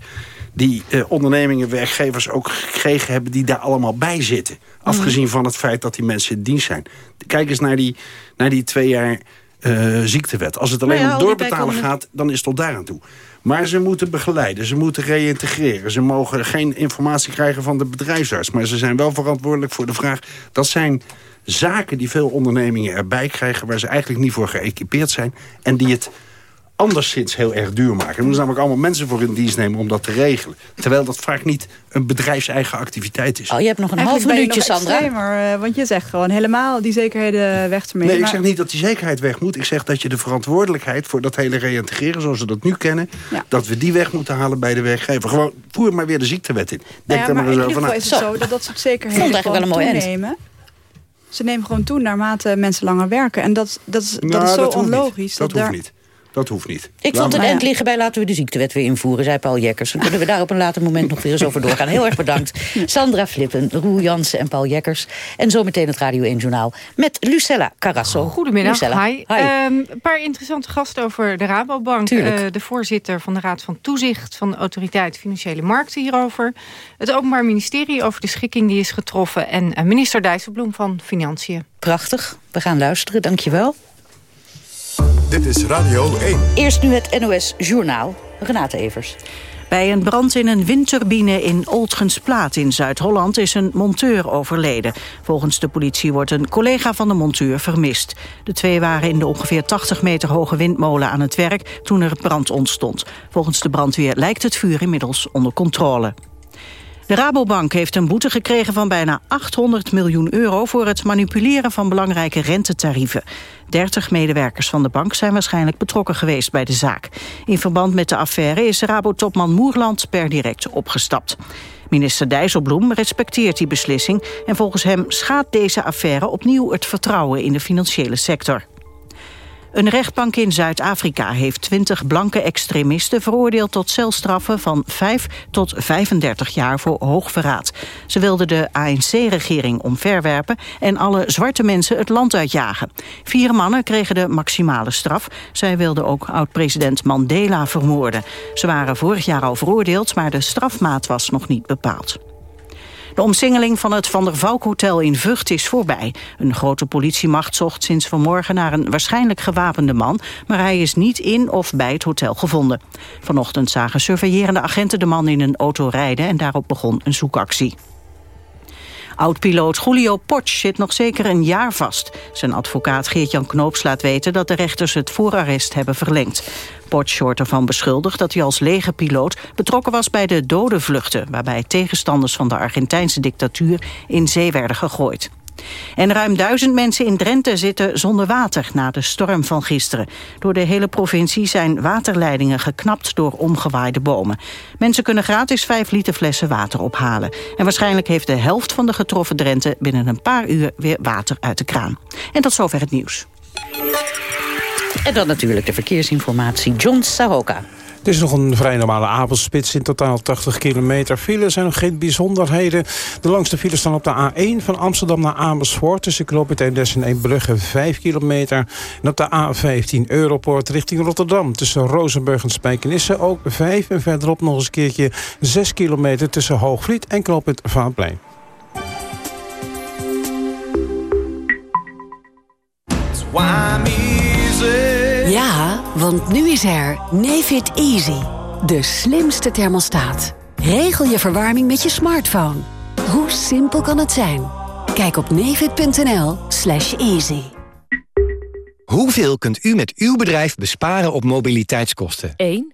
die eh, ondernemingen, werkgevers ook gekregen hebben... die daar allemaal bij zitten. Afgezien van het feit dat die mensen in dienst zijn. Kijk eens naar die, naar die twee jaar eh, ziektewet. Als het alleen Nou ja, om doorbetalen gaat, dan is het tot daar aan toe. Maar ze moeten begeleiden, ze moeten reïntegreren. Ze mogen geen informatie krijgen van de bedrijfsarts. Maar ze zijn wel verantwoordelijk voor de vraag... dat zijn zaken die veel ondernemingen erbij krijgen... waar ze eigenlijk niet voor geëquipeerd zijn... en die het anderszins heel erg duur maken. Er moeten namelijk allemaal mensen voor in dienst nemen om dat te regelen. Terwijl dat vaak niet een bedrijfseigen activiteit is. Oh, je hebt nog een Eigenlijk half minuutje, Sandra. extremer, eh, want je zegt gewoon helemaal die zekerheden weg te Nee, ik zeg niet dat die zekerheid weg moet. Ik zeg dat je de verantwoordelijkheid voor dat hele reïntegreren... zoals we dat nu kennen, dat we die weg moeten halen bij de werkgever. Gewoon, voer maar weer de ziektewet in. Denk Nou ja, maar maar in eens ieder over geval na. is het zo dat dat soort zekerheden gewoon wel een mooi eind. toenemen. Ze nemen gewoon toe naarmate mensen langer werken. En dat, dat, is, dat Nou, is zo dat hoeft niet. onlogisch. Dat hoeft daar... niet. Dat hoeft niet. Ik vond het eind liggen bij laten we de ziektewet weer invoeren, zei Paul Jekkers. Dan kunnen we daar op een later moment nog weer eens over doorgaan. Heel erg bedankt. [LAUGHS] Sandra Flippen, Roel Jansen en Paul Jekkers. En zometeen het Radio 1 Journaal met Lucella Carrasso. Goedemiddag, Lucella. hi. Ehm, een paar interessante gasten over de Rabobank. Eh, de voorzitter van de Raad van Toezicht van de Autoriteit Financiële Markten hierover. Het Openbaar Ministerie over de schikking die is getroffen. En eh, minister Dijsselbloem van Financiën. Prachtig. We gaan luisteren, dankjewel. Dit is Radio 1. Eerst nu het NOS Journaal. Renate Evers. Bij een brand in een windturbine in Oldgensplaat in Zuid-Holland is een monteur overleden. Volgens de politie wordt een collega van de monteur vermist. De twee waren in de ongeveer 80 meter hoge windmolen aan het werk toen er brand ontstond. Volgens de brandweer lijkt het vuur inmiddels onder controle. De Rabobank heeft een boete gekregen van bijna 800 miljoen euro... voor het manipuleren van belangrijke rentetarieven. 30 medewerkers van de bank zijn waarschijnlijk betrokken geweest bij de zaak. In verband met de affaire is Rabo-topman Moerland per direct opgestapt. Minister Dijsselbloem respecteert die beslissing... en volgens hem schaadt deze affaire opnieuw het vertrouwen in de financiële sector. Een rechtbank in Zuid-Afrika heeft 20 blanke extremisten veroordeeld tot celstraffen van 5 tot 35 jaar voor hoogverraad. Ze wilden de ANC-regering omverwerpen en alle zwarte mensen het land uitjagen. Vier mannen kregen de maximale straf. Zij wilden ook oud-president Mandela vermoorden. Ze waren vorig jaar al veroordeeld, maar de strafmaat was nog niet bepaald. De omsingeling van het Van der Valk Hotel in Vught is voorbij. Een grote politiemacht zocht sinds vanmorgen naar een waarschijnlijk gewapende man... maar hij is niet in of bij het hotel gevonden. Vanochtend zagen surveillerende agenten de man in een auto rijden... en daarop begon een zoekactie. Oud-piloot Julio Potsch zit nog zeker een jaar vast. Zijn advocaat Geert-Jan Knoops laat weten dat de rechters het voorarrest hebben verlengd. Potsch wordt ervan beschuldigd dat hij als legerpiloot betrokken was bij de dodenvluchten... waarbij tegenstanders van de Argentijnse dictatuur in zee werden gegooid. En ruim duizend mensen in Drenthe zitten zonder water na de storm van gisteren. Door de hele provincie zijn waterleidingen geknapt door omgewaaide bomen. Mensen kunnen gratis vijf liter flessen water ophalen. En waarschijnlijk heeft de helft van de getroffen Drenthe binnen een paar uur weer water uit de kraan. En tot zover het nieuws. En dan natuurlijk de verkeersinformatie. John Sahoka. Het is nog een vrij normale avondspits, in totaal 80 kilometer. File zijn nog geen bijzonderheden. De langste files staan op de A1 van Amsterdam naar Amersfoort... tussen Knoopend Eemnes en Eembrugge 5 kilometer. En op de A15 Europoort richting Rotterdam... tussen Rozenburg en Spijkenisse ook 5. En verderop nog eens een keertje 6 kilometer... tussen Hoogvliet en Knoopend Vaanplein. Ja, want nu is er Nefit Easy. De slimste thermostaat. Regel je verwarming met je smartphone. Hoe simpel kan het zijn? Kijk op nefit.nl slash easy. Hoeveel kunt u met uw bedrijf besparen op mobiliteitskosten? 1,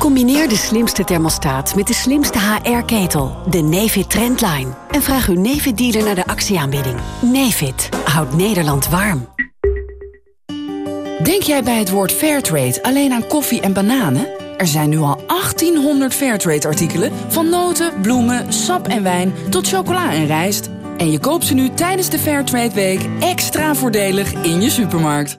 Combineer de slimste thermostaat met de slimste HR-ketel, de Nefit Trendline. En vraag uw Nefit-dealer naar de actieaanbieding. Nefit houdt Nederland warm. Denk jij bij het woord Fairtrade alleen aan koffie en bananen? Er zijn nu al 1800 Fairtrade-artikelen... van noten, bloemen, sap en wijn tot chocola en rijst. En je koopt ze nu tijdens de Fairtrade Week extra voordelig in je supermarkt.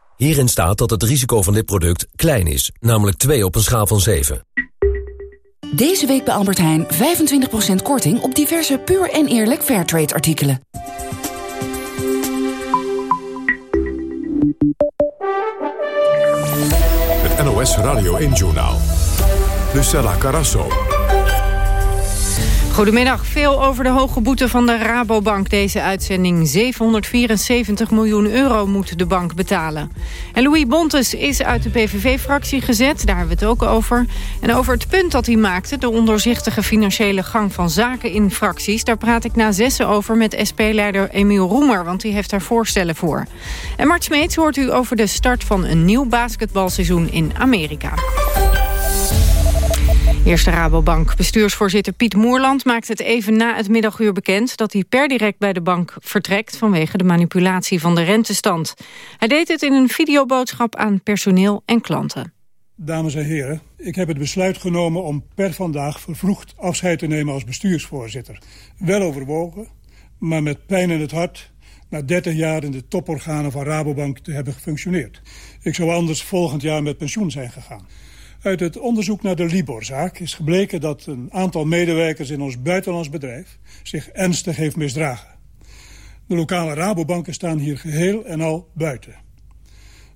Hierin staat dat het risico van dit product klein is, namelijk 2 op een schaal van 7. Deze week bij Albert Heijn 25% korting op diverse puur en eerlijk Fairtrade artikelen. Het NOS Radio 1 Journaal. Lucella Carasso. Goedemiddag. Veel over de hoge boete van de Rabobank deze uitzending. 774 miljoen euro moet de bank betalen. En Louis Bontes is uit de PVV-fractie gezet. Daar hebben we het ook over. En over het punt dat hij maakte... de ondoorzichtige financiële gang van zaken in fracties... daar praat ik na zessen over met SP-leider Emiel Roemer... want die heeft daar voorstellen voor. En Mart Smeets hoort u over de start van een nieuw basketbalseizoen in Amerika. Eerste Rabobank. Bestuursvoorzitter Piet Moerland maakt het even na het middaguur bekend... dat hij per direct bij de bank vertrekt vanwege de manipulatie van de rentestand. Hij deed het in een videoboodschap aan personeel en klanten. Dames en heren, ik heb het besluit genomen om per vandaag vervroegd afscheid te nemen als bestuursvoorzitter. Wel overwogen, maar met pijn in het hart na 30 jaar in de toporganen van Rabobank te hebben gefunctioneerd. Ik zou anders volgend jaar met pensioen zijn gegaan. Uit het onderzoek naar de Libor-zaak is gebleken dat een aantal medewerkers in ons buitenlands bedrijf zich ernstig heeft misdragen. De lokale Rabobanken staan hier geheel en al buiten.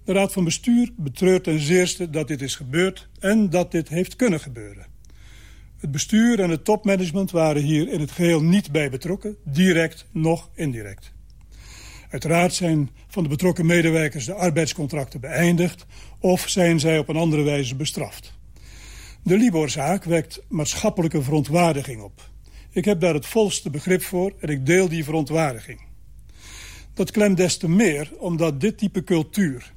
De Raad van Bestuur betreurt ten zeerste dat dit is gebeurd en dat dit heeft kunnen gebeuren. Het bestuur en het topmanagement waren hier in het geheel niet bij betrokken, direct noch indirect. Uiteraard zijn van de betrokken medewerkers de arbeidscontracten beëindigd... of zijn zij op een andere wijze bestraft. De Libor-zaak wekt maatschappelijke verontwaardiging op. Ik heb daar het volste begrip voor en ik deel die verontwaardiging. Dat klemt des te meer omdat dit type cultuur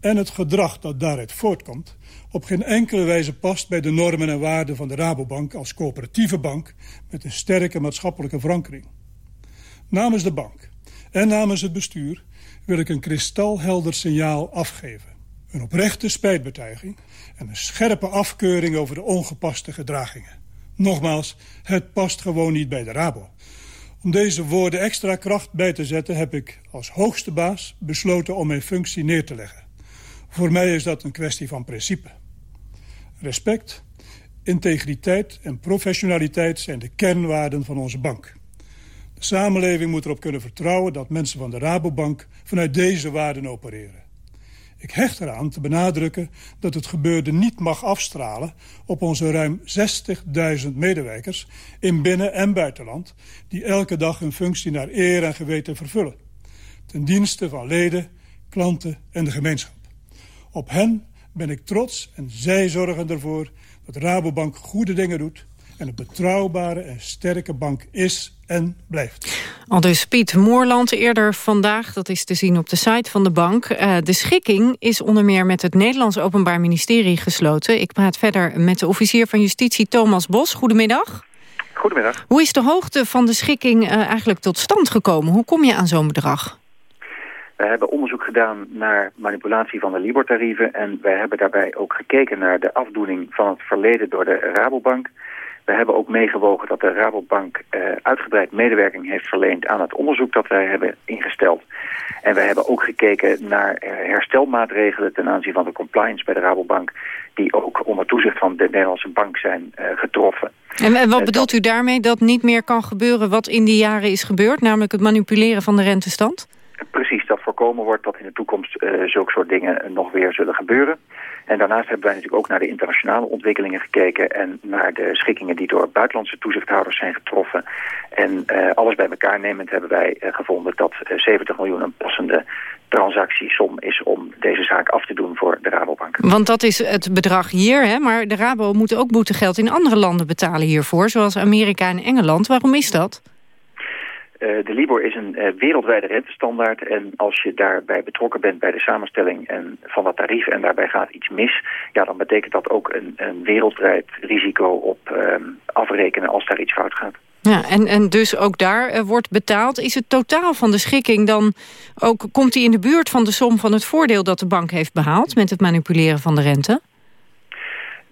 en het gedrag dat daaruit voortkomt... op geen enkele wijze past bij de normen en waarden van de Rabobank... als coöperatieve bank met een sterke maatschappelijke verankering. Namens de bank en namens het bestuur wil ik een kristalhelder signaal afgeven. Een oprechte spijtbetuiging en een scherpe afkeuring over de ongepaste gedragingen. Nogmaals, het past gewoon niet bij de Rabo. Om deze woorden extra kracht bij te zetten heb ik als hoogste baas besloten om mijn functie neer te leggen. Voor mij is dat een kwestie van principe. Respect, integriteit en professionaliteit zijn de kernwaarden van onze bank. De samenleving moet erop kunnen vertrouwen dat mensen van de Rabobank vanuit deze waarden opereren. Ik hecht eraan te benadrukken dat het gebeurde niet mag afstralen op onze ruim 60.000 medewerkers in binnen- en buitenland die elke dag hun functie naar eer en geweten vervullen. Ten dienste van leden, klanten en de gemeenschap. Op hen ben ik trots en zij zorgen ervoor dat Rabobank goede dingen doet en een betrouwbare en sterke bank is en blijft. Al dus Piet Moorland eerder vandaag, dat is te zien op de site van de bank. Uh, de schikking is onder meer met het Nederlands Openbaar Ministerie gesloten. Ik praat verder met de officier van justitie Thomas Bos. Goedemiddag. Goedemiddag. Hoe is de hoogte van de schikking uh, eigenlijk tot stand gekomen? Hoe kom je aan zo'n bedrag? We hebben onderzoek gedaan naar manipulatie van de Libor-tarieven... en wij hebben daarbij ook gekeken naar de afdoening van het verleden door de Rabobank... We hebben ook meegewogen dat de Rabobank uh, uitgebreid medewerking heeft verleend aan het onderzoek dat wij hebben ingesteld. En we hebben ook gekeken naar uh, herstelmaatregelen ten aanzien van de compliance bij de Rabobank, die ook onder toezicht van de Nederlandse bank zijn uh, getroffen. En, en wat bedoelt u daarmee dat niet meer kan gebeuren wat in die jaren is gebeurd, namelijk het manipuleren van de rentestand? Precies, dat voorkomen wordt dat in de toekomst zulke soort dingen nog weer zullen gebeuren. En daarnaast hebben wij natuurlijk ook naar de internationale ontwikkelingen gekeken... en naar de schikkingen die door buitenlandse toezichthouders zijn getroffen. En uh, alles bij elkaar nemend hebben wij uh, gevonden dat 70 miljoen een passende transactiesom is om deze zaak af te doen voor de Rabobank. Want dat is het bedrag hier, hè? maar de Rabo moet ook boetegeld in andere landen betalen hiervoor... zoals Amerika en Engeland. Waarom is dat? Uh, de Libor is een uh, wereldwijde rentestandaard en als je daarbij betrokken bent bij de samenstelling en van dat tarief en daarbij gaat iets mis, ja, dan betekent dat ook een, een wereldwijd risico op uh, afrekenen als daar iets fout gaat. Ja, en, en dus ook daar uh, wordt betaald. Is het totaal van de schikking dan ook, komt die in de buurt van de som van het voordeel dat de bank heeft behaald met het manipuleren van de rente?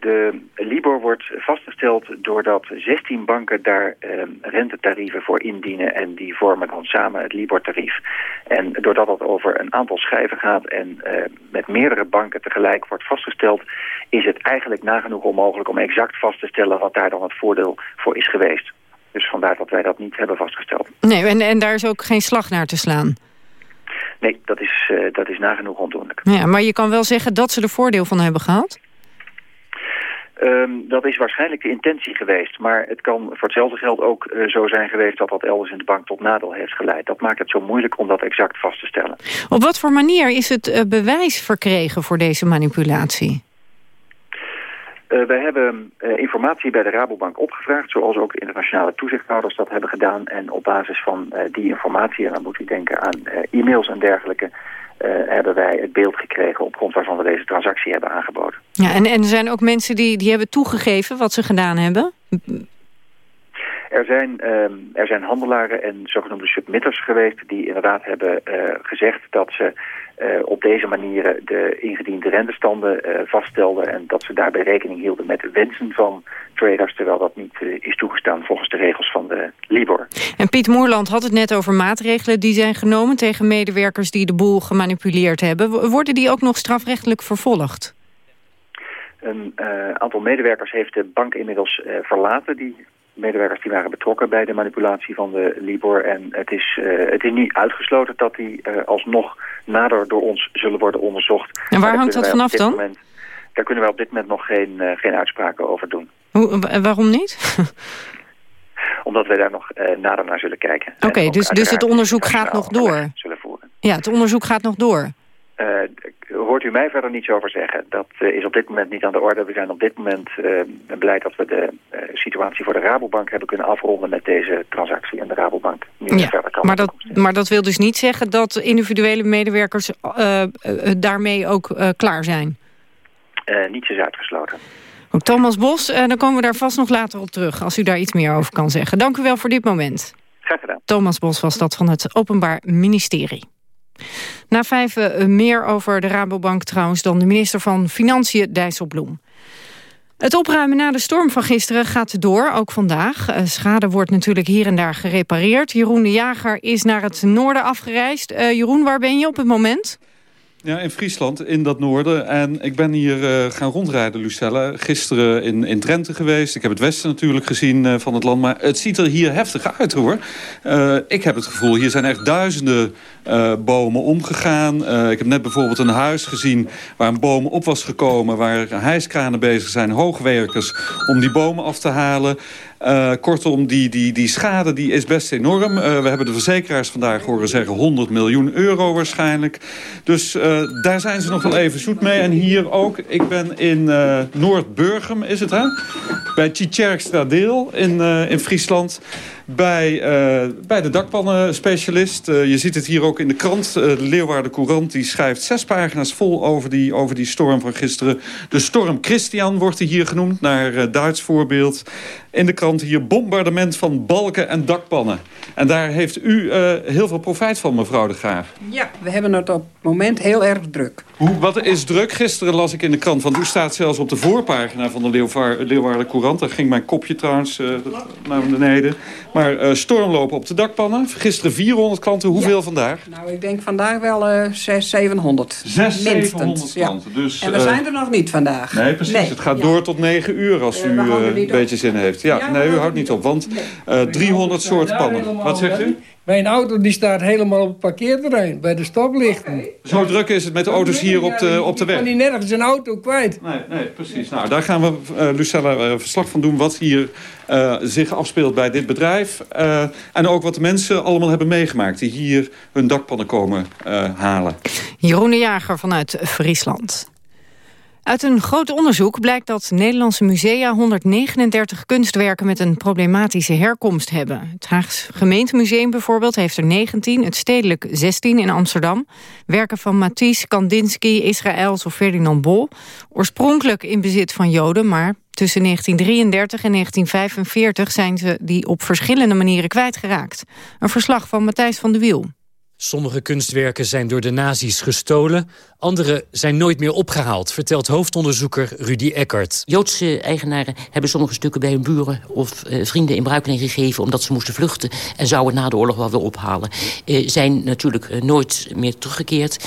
De Libor wordt vastgesteld doordat 16 banken daar eh, rentetarieven voor indienen en die vormen dan samen het Libor-tarief. En doordat dat over een aantal schijven gaat en eh, met meerdere banken tegelijk wordt vastgesteld, is het eigenlijk nagenoeg onmogelijk om exact vast te stellen wat daar dan het voordeel voor is geweest. Dus vandaar dat wij dat niet hebben vastgesteld. Nee, en, en daar is ook geen slag naar te slaan. Nee, dat is, eh, dat is nagenoeg ondoenlijk. Ja, maar je kan wel zeggen dat ze er voordeel van hebben gehad? Ehm, dat is waarschijnlijk de intentie geweest. Maar het kan voor hetzelfde geld ook eh, zo zijn geweest... dat dat elders in de bank tot nadeel heeft geleid. Dat maakt het zo moeilijk om dat exact vast te stellen. Op wat voor manier is het eh, bewijs verkregen voor deze manipulatie? Uh, wij hebben uh, informatie bij de Rabobank opgevraagd, zoals ook internationale toezichthouders dat hebben gedaan. En op basis van uh, die informatie, en dan moet u denken aan e-mails en dergelijke, hebben wij het beeld gekregen op grond waarvan we deze transactie hebben aangeboden. Ja, en, en er zijn ook mensen die, die hebben toegegeven wat ze gedaan hebben? Er zijn, uh, er zijn handelaren en zogenoemde submitters geweest die inderdaad hebben uh, gezegd dat ze uh, op deze manier de ingediende rentestanden uh, vaststelden en dat ze daarbij rekening hielden met de wensen van traders, terwijl dat niet is toegestaan volgens de regels van de Libor. En Piet Moerland had het net over maatregelen die zijn genomen tegen medewerkers die de boel gemanipuleerd hebben. Worden die ook nog strafrechtelijk vervolgd? Een aantal medewerkers heeft de bank inmiddels verlaten die medewerkers die waren betrokken bij de manipulatie van de Libor. En het is, uh, het is niet uitgesloten dat die uh, alsnog nader door ons zullen worden onderzocht. En waar hangt dat vanaf dan? Moment, daar kunnen wij op dit moment nog geen, uh, geen uitspraken over doen. Hoe, waarom niet? [LAUGHS] Omdat wij daar nog nader naar zullen kijken. Oké, okay, dus, dus het onderzoek gaat nog door? Zullen voeren. Ja, het onderzoek gaat nog door hoort u mij verder niets over zeggen. Dat uh, is op dit moment niet aan de orde. We zijn op dit moment uh, blij dat we de situatie voor de Rabobank hebben kunnen afronden met deze transactie. En de Rabobank ja, verder kan. Maar dat, maar dat wil dus niet zeggen dat individuele medewerkers daarmee ook klaar zijn? niets is uitgesloten. Ook Thomas Bos, dan komen we daar vast nog later op terug... als u daar iets meer over kan zeggen. Dank u wel voor dit moment. Graag gedaan. Thomas Bos was dat van het Openbaar Ministerie. Na vijf meer over de Rabobank trouwens dan de minister van Financiën Dijsselbloem. Het opruimen na de storm van gisteren gaat door, ook vandaag. Schade wordt natuurlijk hier en daar gerepareerd. Jeroen de Jager is naar het noorden afgereisd. Uh, Jeroen, waar ben je op het moment? Ja, in Friesland, in dat noorden. En ik ben hier uh, gaan rondrijden, Lucelle. Gisteren in, in Drenthe geweest. Ik heb het westen natuurlijk gezien uh, van het land. Maar het ziet er hier heftig uit, hoor. Uh, ik heb het gevoel, hier zijn echt duizenden bomen omgegaan. ik heb net bijvoorbeeld een huis gezien waar een boom op was gekomen... waar hijskranen bezig zijn, hoogwerkers, om die bomen af te halen. Uh, kortom, die, die, die schade die is best enorm. Uh, we hebben de verzekeraars vandaag horen zeggen 100 miljoen euro waarschijnlijk. Dus uh, daar zijn ze nog wel even zoet mee. En hier ook, ik ben in Noord-Burgum, is het hè? Bij Tjitjerkstra-deel in, in Friesland bij, uh, bij de dakpannenspecialist. Uh, je ziet het hier ook in de krant. Uh, de Leeuwarden Courant die schrijft zes pagina's vol over die, over die storm van gisteren. De storm Christian wordt hij hier genoemd, naar Duits voorbeeld. In de krant hier bombardement van balken en dakpannen. En daar heeft u heel veel profijt van, mevrouw de Graaf. Ja, we hebben het op het moment heel erg druk. Hoe, wat is druk? Gisteren las ik in de krant, want u staat zelfs op de voorpagina van de Leeuwarden, Courant. Daar ging mijn kopje trouwens naar beneden. Maar uh, stormlopen op de dakpannen. Gisteren 400 klanten. Hoeveel ja. vandaag? Nou, ik denk vandaag wel uh, 600, 700. 600, 700 klanten. Ja. Dus, en we uh, zijn er nog niet vandaag. Nee, precies. Nee. Het gaat ja. door tot 9 uur als u een beetje zin heeft. Ja, nee, u houdt niet op. Want nee. 300 soorten pannen. Wat zegt u? Mijn auto die staat helemaal op het parkeerterrein, bij de stoplichten. Okay. Zo druk is het met de auto's hier op de, op de weg? Ik kan niet nergens een auto kwijt. Nee, nee precies. Nou, daar gaan we, uh, Lucella, uh, verslag van doen wat hier uh, zich afspeelt bij dit bedrijf. en ook wat de mensen allemaal hebben meegemaakt... die hier hun dakpannen komen halen. Jeroen de Jager vanuit Friesland. Uit een groot onderzoek blijkt dat Nederlandse musea 139 kunstwerken met een problematische herkomst hebben. Het Haags Gemeentemuseum bijvoorbeeld heeft er 19, het Stedelijk 16 in Amsterdam. Werken van Matisse, Kandinsky, Israëls of Ferdinand Bol. Oorspronkelijk in bezit van Joden, maar tussen 1933 en 1945 zijn ze die op verschillende manieren kwijtgeraakt. Een verslag van Matthijs van de Wiel. Sommige kunstwerken zijn door de nazi's gestolen. Andere zijn nooit meer opgehaald, vertelt hoofdonderzoeker Rudy Eckert. Joodse eigenaren hebben sommige stukken bij hun buren of uh, vrienden in bruikleen gegeven... omdat ze moesten vluchten en zouden na de oorlog wel weer ophalen. Uh, zijn natuurlijk uh, nooit meer teruggekeerd.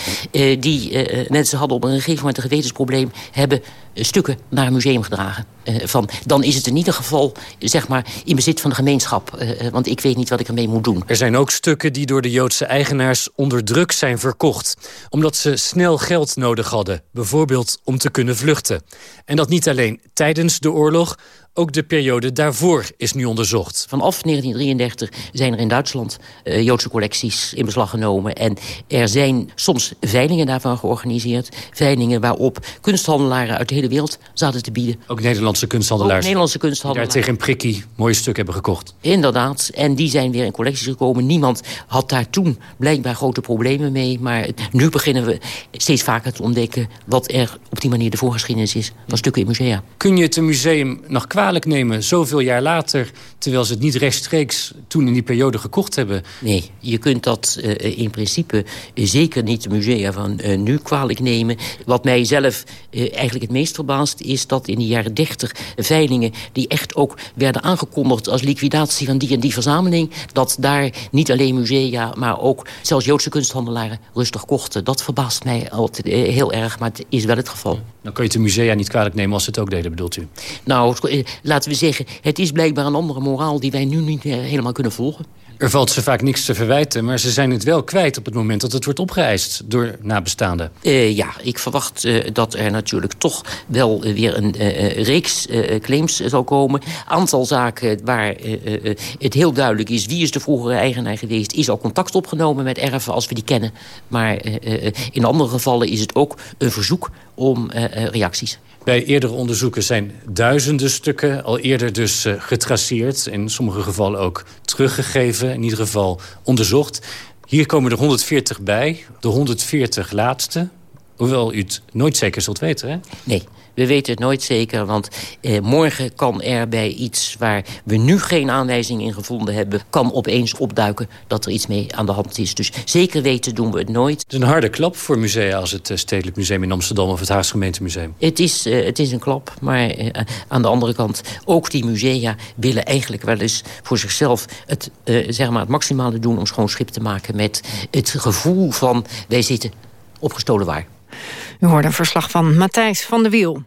die mensen hadden op een gegeven moment een gewetensprobleem... hebben stukken naar een museum gedragen. van, dan is het in ieder geval zeg maar, in bezit van de gemeenschap. want ik weet niet wat ik ermee moet doen. Er zijn ook stukken die door de Joodse eigenaars onder druk zijn verkocht. Omdat ze snel geld nodig hadden. Bijvoorbeeld om te kunnen vluchten. En dat niet alleen tijdens de oorlog... Ook de periode daarvoor is nu onderzocht. Vanaf 1933 zijn er in Duitsland uh, Joodse collecties in beslag genomen. En er zijn soms veilingen daarvan georganiseerd. Veilingen waarop kunsthandelaren uit de hele wereld zaten te bieden. Ook Nederlandse kunsthandelaars. Ook Nederlandse kunsthandelaars. Die daar tegen een prikkie mooie stuk hebben gekocht. Inderdaad. En die zijn weer in collecties gekomen. Niemand had daar toen blijkbaar grote problemen mee. Maar nu beginnen we steeds vaker te ontdekken... wat er op die manier de voorgeschiedenis is van stukken in musea. Kun je het een museum nog kwalijk nemen, zoveel jaar later... terwijl ze het niet rechtstreeks toen in die periode gekocht hebben? Nee, je kunt dat uh, in principe uh, zeker niet de musea van uh, nu kwalijk nemen. Wat mij zelf eigenlijk het meest verbaast... is dat in de jaren 30 veilingen die echt ook werden aangekondigd... als liquidatie van die en die verzameling... dat daar niet alleen musea, maar ook zelfs Joodse kunsthandelaren rustig kochten. Dat verbaast mij altijd heel erg, maar het is wel het geval. Dan kun je het de musea niet kwalijk nemen als ze het ook deden, bedoelt u? Nou, laten we zeggen, het is blijkbaar een andere moraal... die wij nu niet helemaal kunnen volgen. Er valt ze vaak niks te verwijten, maar ze zijn het wel kwijt... op het moment dat het wordt opgeëist door nabestaanden. Uh, ja, ik verwacht uh, dat er natuurlijk toch wel weer een reeks claims zal komen. Aantal zaken waar het heel duidelijk is... wie is de vroegere eigenaar geweest... is al contact opgenomen met erven als we die kennen. Maar in andere gevallen is het ook een verzoek om reacties. Bij eerdere onderzoeken zijn duizenden stukken al eerder dus uh, getraceerd. In sommige gevallen ook teruggegeven, in ieder geval onderzocht. Hier komen er 140 bij, de 140 laatste. Hoewel u het nooit zeker zult weten, hè? Nee. We weten het nooit zeker, want eh, morgen kan er bij iets... waar we nu geen aanwijzing in gevonden hebben... kan opeens opduiken dat er iets mee aan de hand is. Dus zeker weten doen we het nooit. Het is een harde klap voor musea als het Stedelijk Museum in Amsterdam... of het Haagse Gemeentemuseum. Het is, uh, het is een klap, maar uh, aan de andere kant... ook die musea willen eigenlijk wel eens voor zichzelf... het, uh, zeg maar het maximale doen om schoon schip te maken... met het gevoel van wij zitten op gestolen waar. U hoorde een verslag van Matthijs van der Wiel.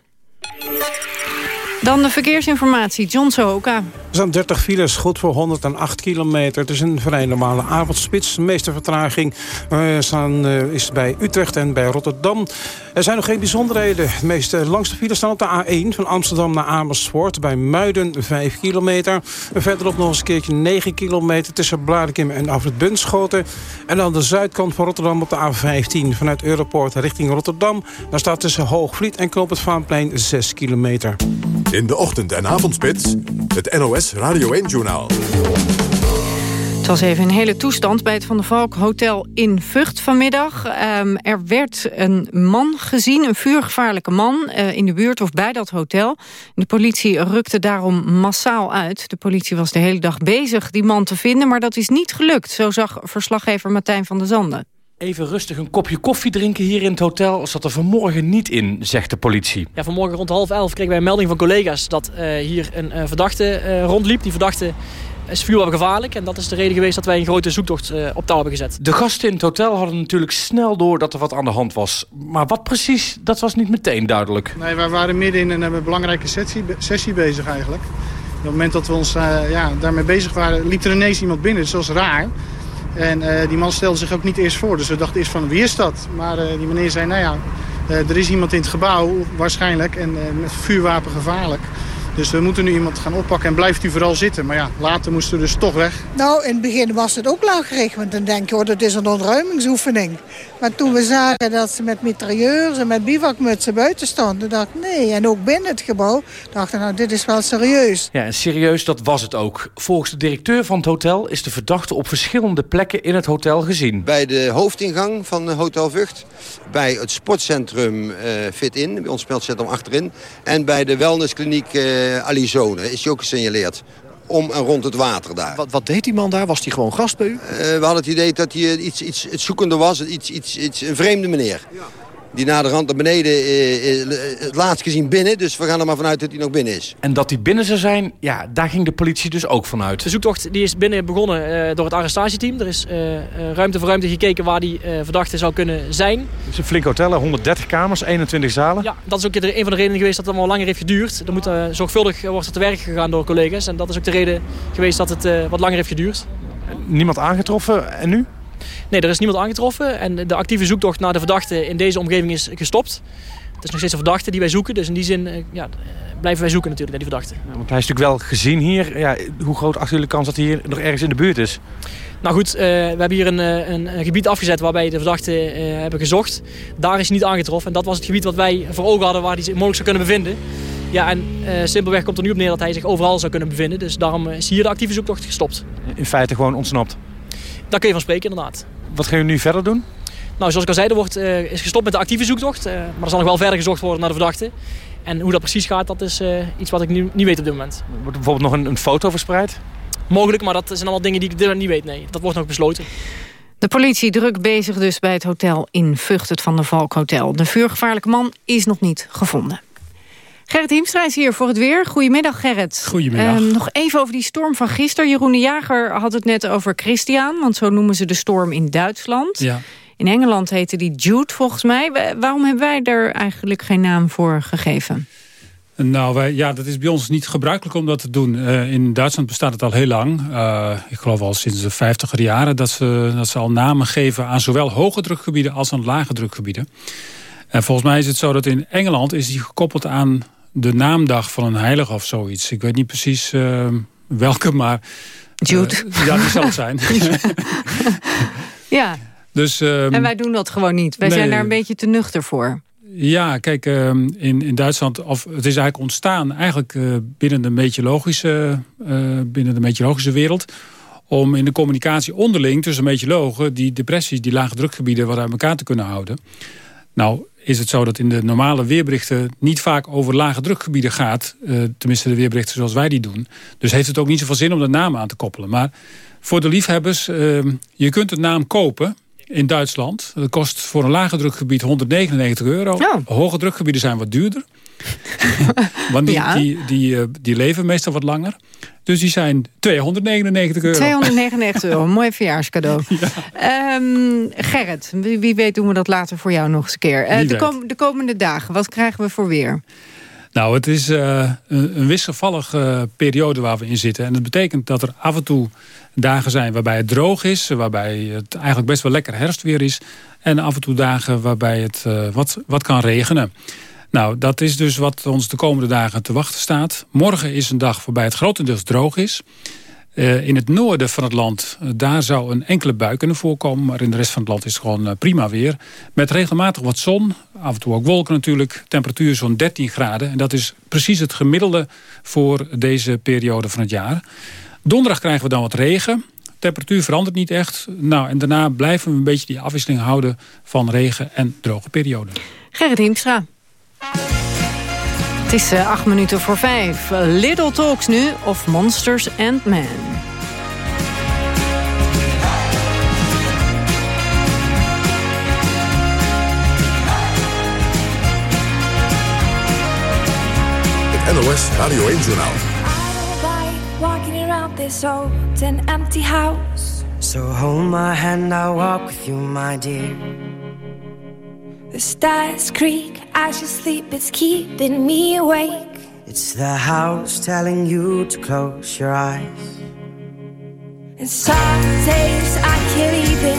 Dan de verkeersinformatie, John Sohoka. Er zijn 30 files, goed voor 108 kilometer. Het is een vrij normale avondspits. De meeste vertraging uh, staan, uh, is bij Utrecht en bij Rotterdam. Er zijn nog geen bijzonderheden. De meeste langste files staan op de A1 van Amsterdam naar Amersfoort. Bij Muiden 5 kilometer. Verderop nog eens een keertje 9 kilometer tussen Blarikum en Afrit Bunschoten. En dan de zuidkant van Rotterdam op de A15 vanuit Europoort richting Rotterdam. Daar staat tussen Hoogvliet en Knoop het Vaanplein 6 kilometer. In de ochtend- en avondspits, het NOS Radio 1-journaal. Het was even een hele toestand bij het Van der Valk Hotel in Vught vanmiddag. Um, er werd een man gezien, een vuurgevaarlijke man... Uh, in de buurt of bij dat hotel. De politie rukte daarom massaal uit. De politie was de hele dag bezig die man te vinden... maar dat is niet gelukt, zo zag verslaggever Martijn van der Zanden. Even rustig een kopje koffie drinken hier in het hotel zat er vanmorgen niet in, zegt de politie. Ja, vanmorgen rond half elf kregen wij een melding van collega's dat uh, hier een uh, verdachte uh, rondliep. Die verdachte is vuurwapengevaarlijk en dat is de reden geweest dat wij een grote zoektocht op touw hebben gezet. De gasten in het hotel hadden natuurlijk snel door dat er wat aan de hand was. Maar wat precies, dat was niet meteen duidelijk. Nee, wij waren midden in een belangrijke sessie, sessie bezig eigenlijk. Op het moment dat we ons ja, daarmee bezig waren, liep er ineens iemand binnen. Dus dat was raar. En uh, die man stelde zich ook niet eerst voor. Dus we dachten eerst van wie is dat? Maar uh, die meneer zei, nou ja, uh, er is iemand in het gebouw waarschijnlijk. En met vuurwapen gevaarlijk. Dus we moeten nu iemand gaan oppakken en blijft u vooral zitten. Maar ja, later moesten we dus toch weg. Nou, in het begin was het ook laaggerecht. Want dan denk je, oh, dat is een ontruimingsoefening. Maar toen we zagen dat ze met mitrailleurs en met bivakmutsen buiten stonden... dacht ik, nee, en ook binnen het gebouw, dachten nou, dit is wel serieus. Ja, en serieus, dat was het ook. Volgens de directeur van het hotel is de verdachte op verschillende plekken in het hotel gezien. Bij de hoofdingang van Hotel Vught, bij het sportcentrum uh, Fit In, bij ons speelcentrum achterin... en bij de wellnesskliniek uh, Alizone is hij ook gesignaleerd. om en rond het water daar. Wat, wat deed die man daar? Was hij gewoon gast bij u? we hadden het idee dat hij iets, iets het zoekende was, iets, iets, iets, een vreemde meneer. Ja die naar de rand naar beneden uh, het laatst gezien binnen. Dus we gaan er maar vanuit dat hij nog binnen is. En dat hij binnen zou zijn, ja, daar ging de politie dus ook vanuit. De zoektocht die is binnen begonnen uh, door het arrestatieteam. Er is uh, ruimte voor ruimte gekeken waar die verdachte zou kunnen zijn. Het is een flink hotel, 130 kamers, 21 zalen. Ja, dat is ook een van de redenen geweest dat het allemaal langer heeft geduurd. Er moet, zorgvuldig wordt er te werk gegaan door collega's. En dat is ook de reden geweest dat het wat langer heeft geduurd. Niemand aangetroffen en nu? Nee, er is niemand aangetroffen. En de actieve zoektocht naar de verdachte in deze omgeving is gestopt. Het is nog steeds een verdachte die wij zoeken. Dus in die zin eh, ja, blijven wij zoeken natuurlijk naar die verdachte. Ja, want hij is natuurlijk wel gezien hier. Ja, hoe groot achten jullie kans dat hij hier nog ergens in de buurt is? Nou goed, uh, we hebben hier een, eh, een, een, gebied afgezet waarbij de verdachte uh, hebben gezocht. Daar is hij niet aangetroffen. En dat was het gebied wat wij voor ogen hadden waar hij zich mogelijk zou kunnen bevinden. Ja, en simpelweg komt er nu op neer dat hij zich overal zou kunnen bevinden. Dus daarom is hier de actieve zoektocht gestopt. In feite gewoon ontsnapt? Daar kun je van spreken inderdaad. Wat gaan jullie nu verder doen? Nou, zoals ik al zei, er wordt, uh, is gestopt met de actieve zoektocht. Uh, maar er zal nog wel verder gezocht worden naar de verdachte. En hoe dat precies gaat, dat is uh, iets wat ik nu niet weet op dit moment. Wordt er bijvoorbeeld nog een, een foto verspreid? Mogelijk, maar dat zijn allemaal dingen die ik niet weet. Nee, dat wordt nog besloten. De politie druk bezig dus bij het hotel in Vught, het Van der Valk Hotel. De vuurgevaarlijke man is nog niet gevonden. Gerrit Hiemstra is hier voor het weer. Goedemiddag, Gerrit. Goedemiddag. Um, nog even over die storm van gisteren. Jeroen de Jager had het net over Christian, want zo noemen ze de storm in Duitsland. Ja. In Engeland heette die Jude, volgens mij. Waarom hebben wij er eigenlijk geen naam voor gegeven? Nou, wij, ja, dat is bij ons niet gebruikelijk om dat te doen. Uh, in Duitsland bestaat het al heel lang. Uh, ik geloof al sinds de vijftiger jaren dat ze, dat ze al namen geven aan zowel hoge drukgebieden als aan lage drukgebieden. En volgens mij is het zo dat in Engeland is die gekoppeld aan de naamdag van een heilige of zoiets. Ik weet niet precies uh, welke, maar... Jude. Uh, ja, die zal het zijn. [LAUGHS] [LAUGHS] ja. Dus, um, en wij doen dat gewoon niet. Wij nee, zijn daar een beetje te nuchter voor. Ja, kijk, uh, in, in Duitsland, of het is eigenlijk ontstaan eigenlijk uh, binnen de meteorologische, binnen de meteorologische wereld. Om in de communicatie onderling tussen meteorologen die depressies, die lage drukgebieden wat uit elkaar te kunnen houden. Nou, is het zo dat in de normale weerberichten niet vaak over lage drukgebieden gaat. Uh, tenminste de weerberichten zoals wij die doen. Dus heeft het ook niet zoveel zin om de naam aan te koppelen. Maar voor de liefhebbers, uh, je kunt de naam kopen in Duitsland. Dat kost voor een lage drukgebied 199 euro. Hoge drukgebieden zijn wat duurder. [LAUGHS] Want die, ja. die, die, uh, die leven meestal wat langer. Dus die zijn 299 euro. 299 euro, [LAUGHS] mooi verjaarscadeau. Ja. Um, Gerrit, wie, wie, weet doen we dat later voor jou nog eens een keer. Uh, de, kom, de, komende dagen, wat krijgen we voor weer? Nou, het is uh, een, een wisselvallige periode waar we in zitten. En dat betekent dat er af en toe dagen zijn waarbij het droog is. Waarbij het eigenlijk best wel lekker herfstweer is. En af en toe dagen waarbij het uh, wat, wat kan regenen. Nou, dat is dus wat ons de komende dagen te wachten staat. Morgen is een dag waarbij het grotendeels droog is. Uh, in het noorden van het land, uh, daar zou een enkele bui kunnen voorkomen. Maar in de rest van het land is het gewoon uh, prima weer. Met regelmatig wat zon, af en toe ook wolken natuurlijk. Temperatuur zo'n 13 graden. En dat is precies het gemiddelde voor deze periode van het jaar. Donderdag krijgen we dan wat regen. Temperatuur verandert niet echt. Nou, en daarna blijven we een beetje die afwisseling houden van regen en droge perioden. Gerrit Hiemstra. Het is uh, acht minuten voor vijf. Little Talks nu of Monsters and Men. NOS Radio 1 Journaal. walking around this old and empty house. So hold my hand, I'll walk with you, my dear. The stars creak as you sleep, it's keeping me awake. It's the house telling you to close your eyes. And some days I can't even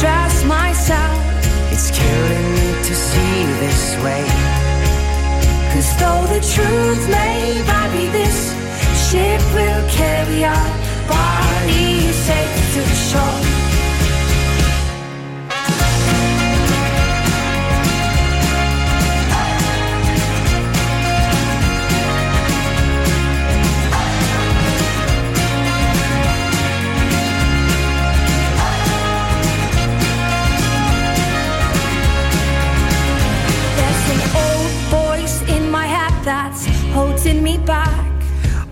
trust myself. It's killing me to see you this way. Cause though the truth may vary, this ship will carry our bodies safe to the shore.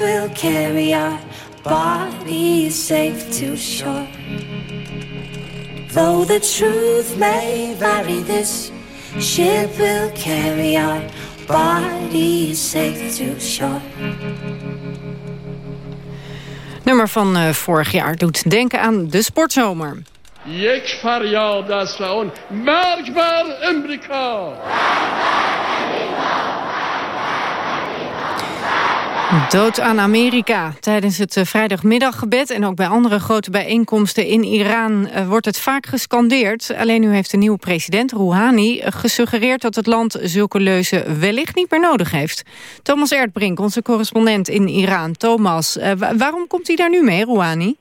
will carry our bodies safe to shore. Though the truth may vary, this ship will carry our bodies safe to shore. Nummer van eh, vorig jaar doet denken aan de sportzomer. یک فریاد است و اون مرگ بر امریکا Dood aan Amerika. Tijdens het eh, vrijdagmiddaggebed en ook bij andere grote bijeenkomsten in Iran eh, wordt het vaak gescandeerd. Alleen nu heeft de nieuwe president Rouhani eh, gesuggereerd dat het land zulke leuzen wellicht niet meer nodig heeft. Thomas Erdbrink, onze correspondent in Iran. Thomas, wa- waarom komt hij daar nu mee, Rouhani?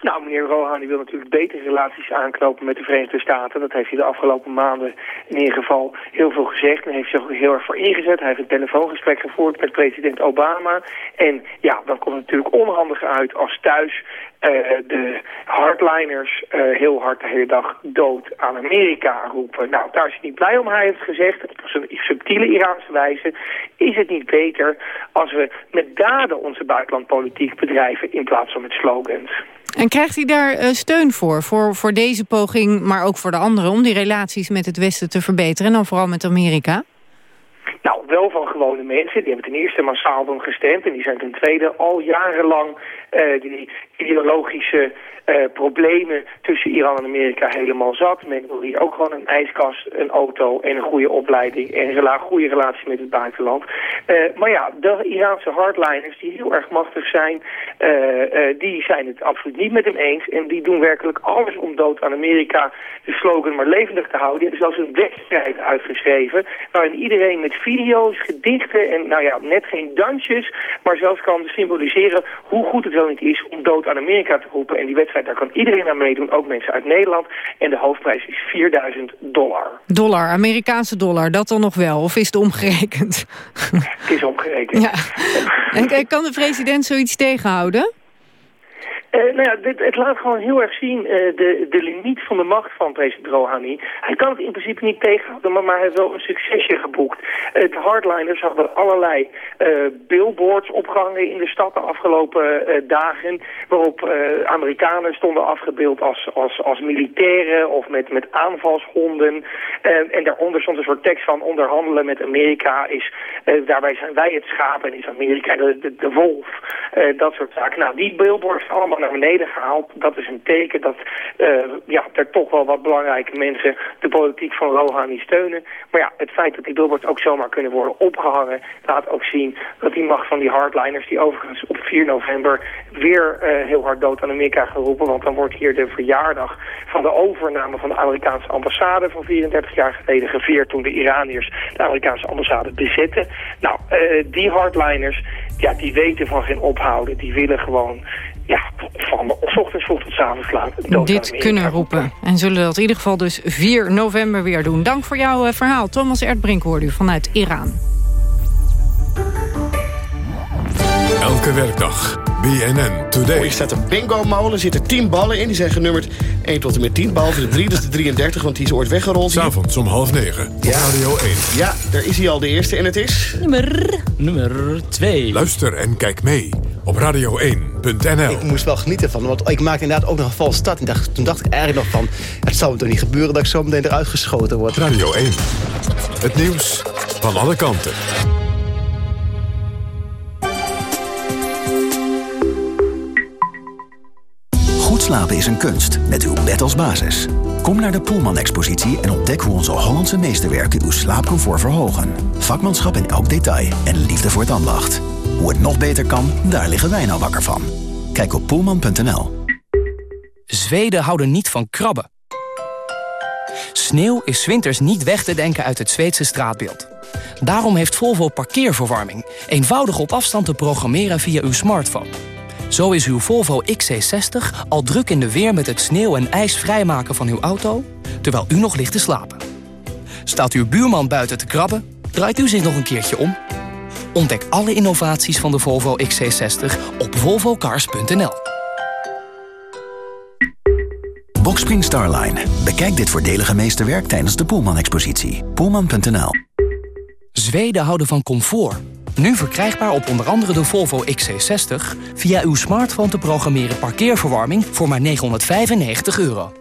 Nou, meneer Rouhani wil natuurlijk betere relaties aanknopen met de Verenigde Staten. Dat heeft hij de afgelopen maanden in ieder geval heel veel gezegd. En heeft zich ook heel erg voor ingezet. Hij heeft een telefoongesprek gevoerd met president Obama. En ja, dan komt het natuurlijk onhandiger uit als thuis eh, de hardliners eh, heel hard de hele dag dood aan Amerika roepen. Nou, daar is hij niet blij om. Hij heeft gezegd, op een subtiele Iraanse wijze, is het niet beter als we met daden onze buitenlandpolitiek bedrijven in plaats van met slogans. En krijgt hij daar eh, steun voor, voor? Voor deze poging, maar ook voor de anderen... om die relaties met het Westen te verbeteren en dan vooral met Amerika? Wel van gewone mensen. Die hebben ten eerste massaal hem gestemd. En die zijn ten tweede al jarenlang eh, die ideologische eh, problemen tussen Iran en Amerika helemaal zat. Men wil hier ook gewoon een ijskast, een auto en een goede opleiding en een goede relatie met het buitenland. Eh, maar ja, de Iraanse hardliners die heel erg machtig zijn, die zijn het absoluut niet met hem eens. En die doen werkelijk alles om dood aan Amerika de slogan maar levendig te houden. Die hebben zelfs een wedstrijd uitgeschreven waarin iedereen met gedichten en nou ja, net geen dansjes, maar zelfs kan symboliseren hoe goed het wel niet is om dood aan Amerika te roepen. En die wedstrijd, daar kan iedereen aan meedoen, ook mensen uit Nederland. En de hoofdprijs is 4000 dollar. Dollar, Amerikaanse dollar, dat dan nog wel? Of is het omgerekend? [LAUGHS] Het is omgerekend. Ja. [LAUGHS] En kan de president zoiets tegenhouden? Eh, nou ja, dit, het laat gewoon heel erg zien eh, de, de limiet van de macht van president Rouhani. Hij kan het in principe niet tegenhouden, maar, maar hij heeft wel een succesje geboekt. De hardliners hadden allerlei eh, billboards opgehangen in de stad de afgelopen dagen... waarop Amerikanen stonden afgebeeld als, als, als militairen of met, met aanvalshonden. En daaronder stond een soort tekst van onderhandelen met Amerika is... daarbij zijn wij het schaap en is Amerika de, de, de wolf. Dat soort zaken. Nou, die billboards zijn naar beneden gehaald. Dat is een teken dat eh, ja, er toch wel wat belangrijke mensen de politiek van Rouhani steunen. Maar ja, het feit dat die billboards ook zomaar kunnen worden opgehangen... laat ook zien dat die macht van die hardliners... die overigens op 4 november weer eh, heel hard dood aan Amerika geroepen... want dan wordt hier de verjaardag van de overname van de Amerikaanse ambassade... van 34 jaar geleden gevierd toen de Iraniërs de Amerikaanse ambassade bezetten. Nou, eh, die hardliners, ja, die weten van geen ophouden. Die willen gewoon ja, van s ochtends vroeg tot s avonds laat. Dit kunnen roepen. En zullen dat in ieder geval dus 4 november weer doen. Dank voor jouw eh, verhaal. Thomas Erdbrink hoorde u vanuit Iran. Elke werkdag. BNN Today. Oh, hier staat een bingo-molen, zitten 10 ballen in. Die zijn genummerd 1 tot en met 10. Behalve de 3, dat is de 33, want die is ooit weggerold. S'avonds om half negen. Op Radio 1. Ja, daar is hij al de eerste en het is... Nummer... Nummer 2. Luister en kijk mee op radio1.nl. Ik moest wel genieten van, want ik maakte inderdaad ook nog een valse start. En dacht, toen dacht ik eigenlijk nog van, het zou me toch niet gebeuren dat ik zo meteen eruit geschoten word. Radio 1, het nieuws van alle kanten. Goed slapen is een kunst, met uw bed als basis. Kom naar de Poelman-expositie en ontdek hoe onze Hollandse meesterwerken uw slaapcomfort verhogen. Vakmanschap in elk detail en liefde voor het ambacht. Hoe het nog beter kan, daar liggen wij nou wakker van. Kijk op poelman.nl. Zweden houden niet van krabben. Sneeuw is winters niet weg te denken uit het Zweedse straatbeeld. Daarom heeft Volvo parkeerverwarming. Eenvoudig op afstand te programmeren via uw smartphone. Zo is uw Volvo XC60 al druk in de weer met het sneeuw en ijs vrijmaken van uw auto... terwijl u nog ligt te slapen. Staat uw buurman buiten te krabben, draait u zich nog een keertje om. Ontdek alle innovaties van de Volvo XC60 op volvocars.nl. Boxspring Starline. Bekijk dit voordelige meesterwerk tijdens de Poelman-expositie. Poelman.nl Zweden houden van comfort. Nu verkrijgbaar op onder andere de Volvo XC60... via uw smartphone te programmeren parkeerverwarming voor maar 995 euro.